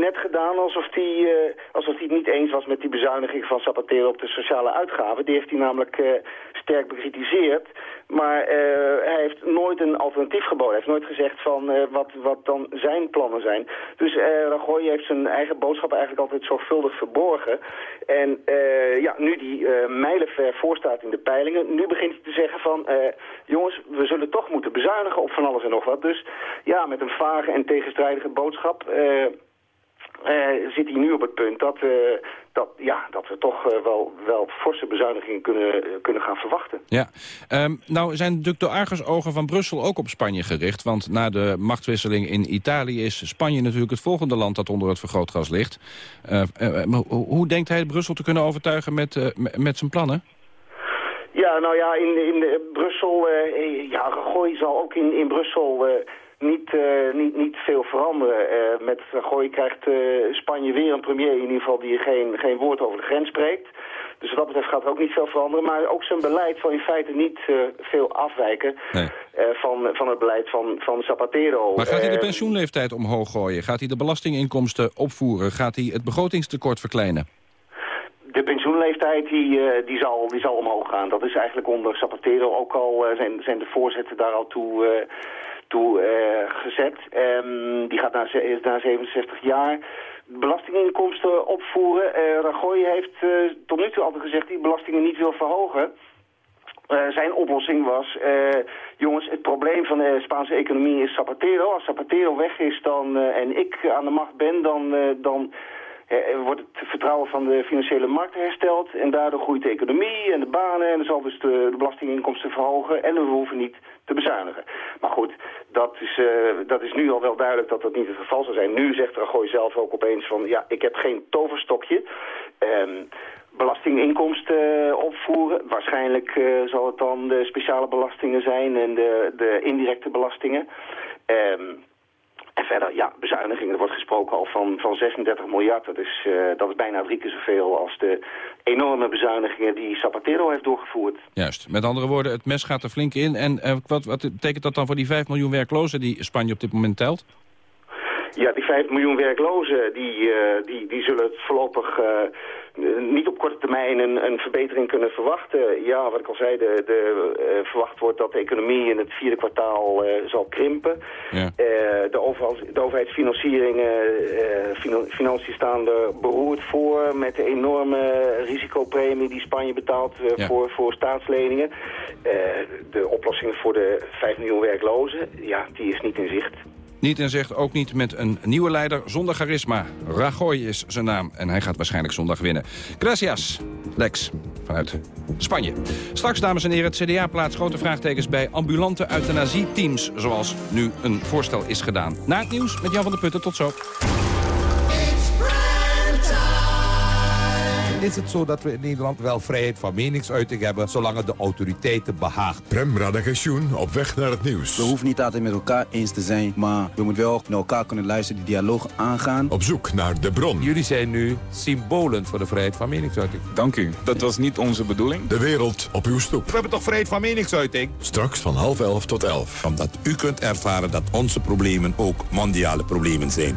net gedaan alsof hij alsof het niet eens was met die bezuiniging van Zapatero op de sociale uitgaven. Die heeft hij namelijk sterk bekritiseerd. Maar hij heeft nooit een alternatief geboden. Hij heeft nooit gezegd van wat, wat dan zijn plannen zijn. Dus Rajoy heeft zijn eigen boodschap eigenlijk altijd zorgvuldig verborgen. En ja, nu die mijlenver voorstaat in de peilingen, nu begint hij te zeggen van jongens, we zullen toch moeten bezuinigen op van alles en nog wat. Dus ja, met een vage en tegenstrijdige boodschap... Uh, uh, zit hij nu op het punt dat, uh, dat, ja, dat we toch wel, wel forse bezuinigingen kunnen, kunnen gaan verwachten. Ja, um, nou zijn natuurlijk de argusogen van Brussel ook op Spanje gericht. Want na de machtswisseling in Italië is Spanje natuurlijk het volgende land dat onder het vergrootgas ligt. hoe denkt hij Brussel te kunnen overtuigen met, met zijn plannen? Ja, nou ja, in, in Brussel, uh, ja, Rajoy zal ook in, in Brussel uh, niet, niet, niet veel veranderen. met Rajoy krijgt Spanje weer een premier in ieder geval die geen, geen woord over de grens spreekt. Dus wat dat betreft gaat er ook niet veel veranderen. Maar ook zijn beleid zal in feite niet veel afwijken nee. van, van het beleid van, van Zapatero. Maar gaat hij de pensioenleeftijd omhoog gooien? Gaat hij de belastinginkomsten opvoeren? Gaat hij het begrotingstekort verkleinen? De pensioenleeftijd die, uh, die, zal, die zal omhoog gaan. Dat is eigenlijk onder Zapatero ook al, uh, zijn, zijn de voorzetten daar al toe, uh, toe gezet. Um, die gaat naar, naar 67 jaar. Belastinginkomsten opvoeren. Rajoy heeft tot nu toe altijd gezegd die belastingen niet wil verhogen. Zijn oplossing was, jongens, het probleem van de Spaanse economie is Zapatero. Als Zapatero weg is dan, en ik aan de macht ben, dan, dan wordt het vertrouwen van de financiële markten hersteld en daardoor groeit de economie en de banen en dan zal dus de, belastinginkomsten verhogen en we hoeven niet te bezuinigen. Maar goed, dat is, uh, dat is nu al wel duidelijk dat dat niet het geval zal zijn. Nu zegt Rajoy zelf ook opeens van ja, ik heb geen toverstokje. Um, belastinginkomsten uh, opvoeren. Waarschijnlijk zal het dan de speciale belastingen zijn en de, de indirecte belastingen. Um, en verder, ja, bezuinigingen. Er wordt gesproken al van, van 36 miljard. Dat is, uh, dat is bijna drie keer zoveel als de enorme bezuinigingen die Zapatero heeft doorgevoerd. Juist. Met andere woorden, het mes gaat er flink in. En uh, wat, wat betekent dat dan voor die 5 miljoen werklozen die Spanje op dit moment telt? Ja, die 5 miljoen werklozen, die, uh, die, die zullen het voorlopig niet op korte termijn een, een, verbetering kunnen verwachten. Ja, wat ik al zei, de, de uh, verwacht wordt dat de economie in het vierde kwartaal uh, zal krimpen. Ja. De, finan, financiën staan er beroerd voor met de enorme risicopremie die Spanje betaalt ja. voor, voor staatsleningen. de oplossing voor de 5 miljoen werklozen, ja, die is niet in zicht. Niet en zegt ook niet met een nieuwe leider zonder charisma. Rajoy is zijn naam en hij gaat waarschijnlijk zondag winnen. Gracias, Lex, vanuit Spanje. Straks, dames en heren, het CDA plaatst grote vraagtekens... bij ambulante euthanasieteams, zoals nu een voorstel is gedaan. Na het nieuws met Jan van der Putten, tot zo. Is het zo dat we in Nederland wel vrijheid van meningsuiting hebben... zolang het de autoriteiten behaagt. Prem Radagensjoen op weg naar het nieuws. We hoeven niet altijd met elkaar eens te zijn... maar we moeten wel naar elkaar kunnen luisteren, die dialoog aangaan. Op zoek naar de bron. Jullie zijn nu symbolen voor de vrijheid van meningsuiting. Dank u. Dat was niet onze bedoeling. De wereld op uw stoep. We hebben toch vrijheid van meningsuiting? Straks van half elf tot elf. Omdat u kunt ervaren dat onze problemen ook mondiale problemen zijn.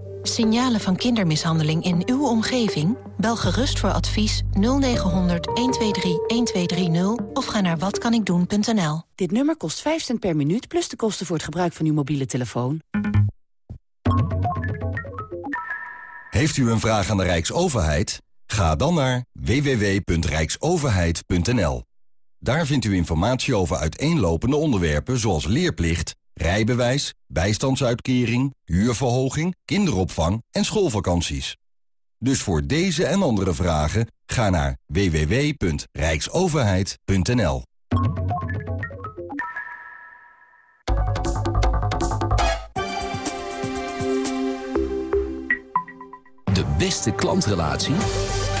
Signalen van kindermishandeling in uw omgeving? Bel gerust voor advies 0900 123 1230 of ga naar watkanikdoen.nl. Dit nummer kost 5 cent per minuut plus de kosten voor het gebruik van uw mobiele telefoon. Heeft u een vraag aan de Rijksoverheid? Ga dan naar www.rijksoverheid.nl. Daar vindt u informatie over uiteenlopende onderwerpen zoals leerplicht rijbewijs, bijstandsuitkering, huurverhoging, kinderopvang en schoolvakanties. Dus voor deze en andere vragen ga naar www.rijksoverheid.nl. beste klantrelatie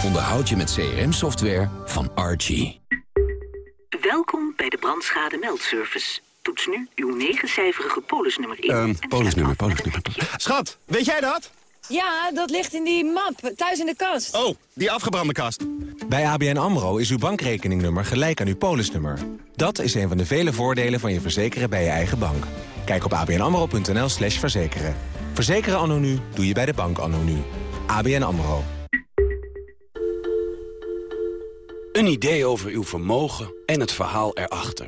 onderhoud je met CRM-software van Archie. Welkom bij de brandschade meldservice. Toets nu uw negencijferige polisnummer in. Um, polisnummer, polisnummer. Schat, weet jij dat? Ja, dat ligt in die map, thuis in de kast. Oh, die afgebrande kast. Bij ABN AMRO is uw bankrekeningnummer gelijk aan uw polisnummer. Dat is een van de vele voordelen van je verzekeren bij je eigen bank. Kijk op abnamro.nl slash verzekeren. Verzekeren anno nu doe je bij de bank anno nu. ABN AMRO. Een idee over uw vermogen en het verhaal erachter.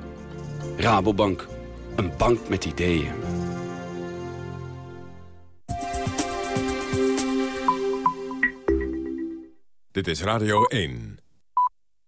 Rabobank, een bank met ideeën. Dit is Radio 1.